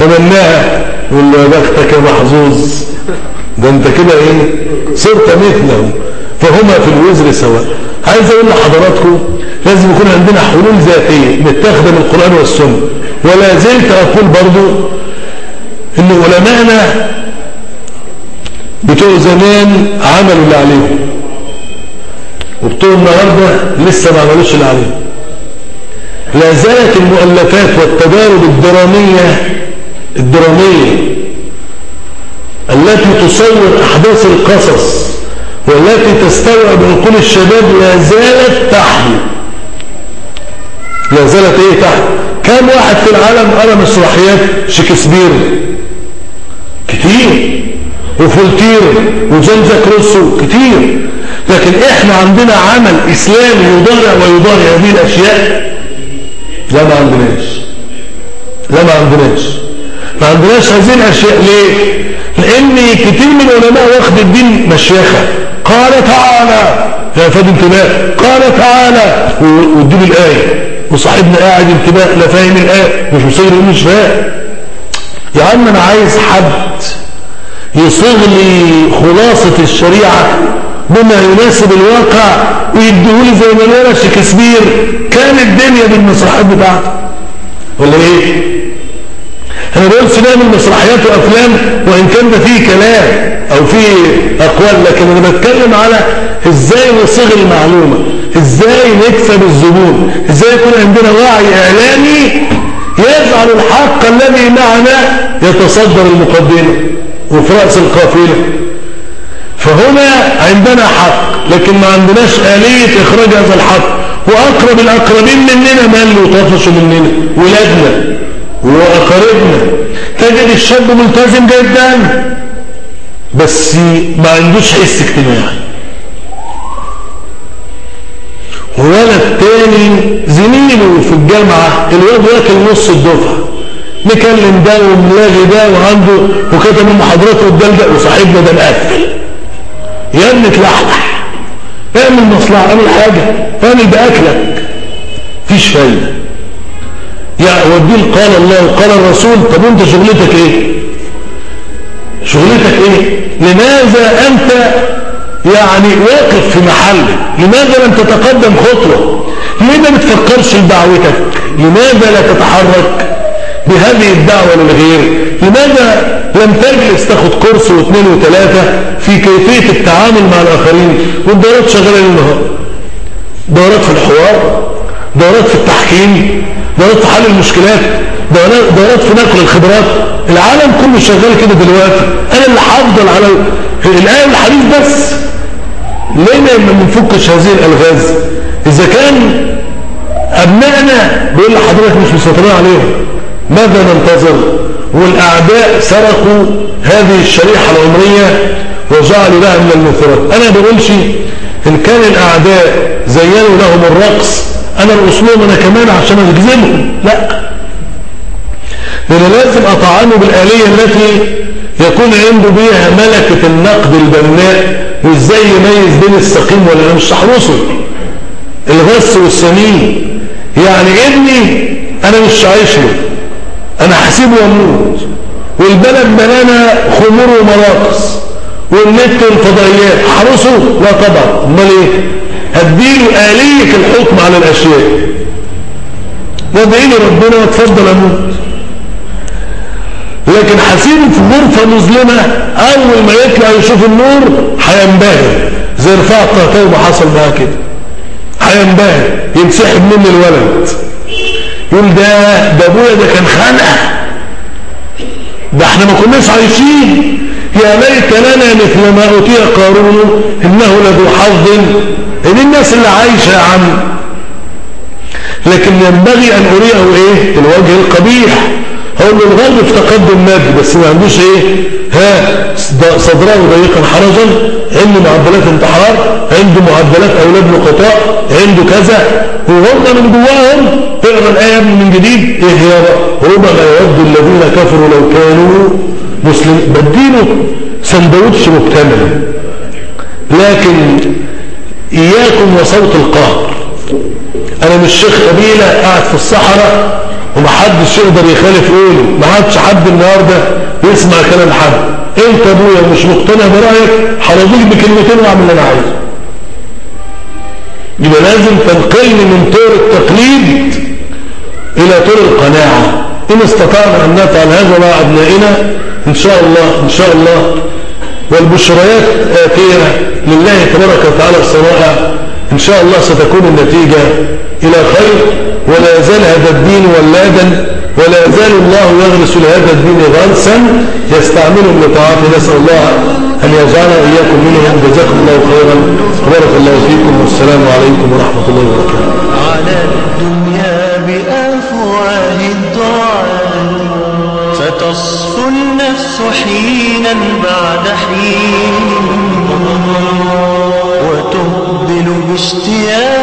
تمناها. يقول له يا بختك محظوظ. ده انت كده إيه؟ صرت مثله. فهما في الوزر سواء. عايز أقول لحضراتكم لازم يكون عندنا حلول ذاتية متاخدة من القرآن والسنة. ولا زلت أقول برضو إن علمائنا بتوع زمان عملوا اللي عليهم. وبتوع النهارده لسه ما عملوش اللي عليهم. لا زالت المؤلفات والتجارب الدرامية الدرامية التي تصور أحداث القصص والتي تستوعب عقول الشباب لا زالت تحيا لا زالت إيه تحيا كم واحد في العالم قرأ مسرحيات شكسبير. كتير. وفولتير. وجان زاك روسو كتير. لكن إحنا عندنا عمل إسلامي يضارع ويضارع هذه الأشياء. لا ما عندناش. لا ما عندناش. ما عندناش هذه الأشياء. ليه؟ لأن كتير من العلماء واخد الدين مشيخة. قال تعالى. يا فادي انتباه. قال تعالى. واديله الآية. وصاحبنا قاعد انتباه لا فاهم الآية مش مصير مش فاهم. يا عم أنا عايز حد يصيغ لي خلاصة الشريعة بما يناسب الواقع ويديهولي زي ما نرى شكسبير. كان الدنيا بالمسرحيات بتاعته. ولا إيه؟ أنا بقول نعمل مسرحيات وافلام وإن كان ده فيه كلام أو فيه أقوال لكن أنا بتكلم على إزاي نصيغ المعلومة. إزاي نكسب الزبون؟ إزاي يكون عندنا وعي إعلامي يجعل الحق الذي معنا يتصدر المقدمة وفي رأس القافلة؟ فهنا عندنا حق لكن ما عندناش آلية إخراج هذا الحق. وأقرب الأقربين مننا مالوا وطفشوا مننا؟ ولادنا وأقاربنا. تجد الشاب ملتزم جدا بس ما عندوش حس اجتماعي. ولد تاني زميله في الجامعة الواد واكل نص الدفعة. مكلم ده وملاغي ده وعنده وكتب المحاضرات قدام ده وصاحبنا ده مقفل. يا ابني تلحلح اعمل مصلحة اعمل حاجة اعمل بأكلك. مفيش فايدة. يا وديه قال الله وقال الرسول طب انت شغلتك إيه؟ شغلتك إيه؟ لماذا أنت يعني واقف في محلك لماذا لم تتقدم خطوة؟ لماذا ما تفكرش لدعوتك لماذا لا تتحرك بهذه الدعوة للغير؟ لماذا لم تجلس تاخد كورس واثنين وثلاثة في كيفية التعامل مع الآخرين؟ والدورات شغالة للنهار دورات في الحوار دورات في التحكيم دورات في حل المشكلات دورات في نقل الخبرات. العالم كله شغال كده دلوقتي. أنا اللي هفضل على الآية والحديث بس. ليه؟ ما بنفكش هذه الألغاز. إذا كان أبنائنا بيقول لحضرتك مش مسيطرين عليهم. ماذا ننتظر؟ والأعداء سرقوا هذه الشريحة العمرية وجعلوا لها من المثيرات أنا بقولش إن كان الأعداء زينوا لهم الرقص أنا الأسلوب أنا كمان عشان أجزمهم لا. لأن لازم أطعنه بالآلية التي يكون عنده بيها ملكة النقد البناء وإزاي يميز بين السقيم ولا مش هحرسه الغس والسمين. يعني ابني أنا مش عايش له. أنا هسيبه واموت والبلد ملانة خمور ومراقص. والنت والفضائيات. حرسه لا طبعا. أمال إيه؟ هديله آلية الحكم على الأشياء. وادعي ربنا واتفضل أموت. لكن حسيبه في غرفة مظلمة أول ما يطلع يشوف النور هينبهر زي رفاعة الطهطاوي ما حصل معاه كده. هينبهر ينسحب مني الولد. يقول ده ده أبويا ده كان خانق ده إحنا ما كناش عايشين. يا ليت لنا مثل ما أوتي قارون إنه لذو حظ. دي الناس اللي عايشة يا عم. لكن ينبغي أن أريه إيه؟ الوجه القبيح. له الغرب في تقدم مادي بس ما عندوش إيه؟ ها صدره ضيقا حرجا عنده معدلات انتحار عنده معدلات أولاد نقطاء عنده كذا. وهم من جواهم اقرا الايه من جديد إيه يا ربما يود الذين كفروا لو كانوا مسلمين بديله سندوتش مكتمل. لكن إياكم وصوت القهر. أنا مش شيخ قبيلة قاعد في الصحراء ومحدش يقدر يخالف قوله. ما عادش حد النهارده يسمع كلام حد. انت ابويا مش مقتنع برأيك هرضيك بكلمتين واعمل اللي أنا عايزه. يبقى لازم تنقلني من طور التقليد إلى طور القناعة. إن استطعنا أن نفعل هذا مع أبنائنا إن شاء الله إن شاء الله. والبشريات آتية لله تبارك وتعالى الصنائع إن شاء الله ستكون النتيجة إلى خير. ولا يزال هذا الدين ولادا ولا يزال الله يغرس لهذا الدين غرسا يستعملهم لطاعته نسأل الله أن يجعلنا إياكم منهم. جزاكم الله خيرا. بارك الله فيكم. والسلام عليكم ورحمة الله وبركاته. على الدنيا بأفواه الدعاء فتصفو النفس حينا بعد حين. وتقبل باشتياق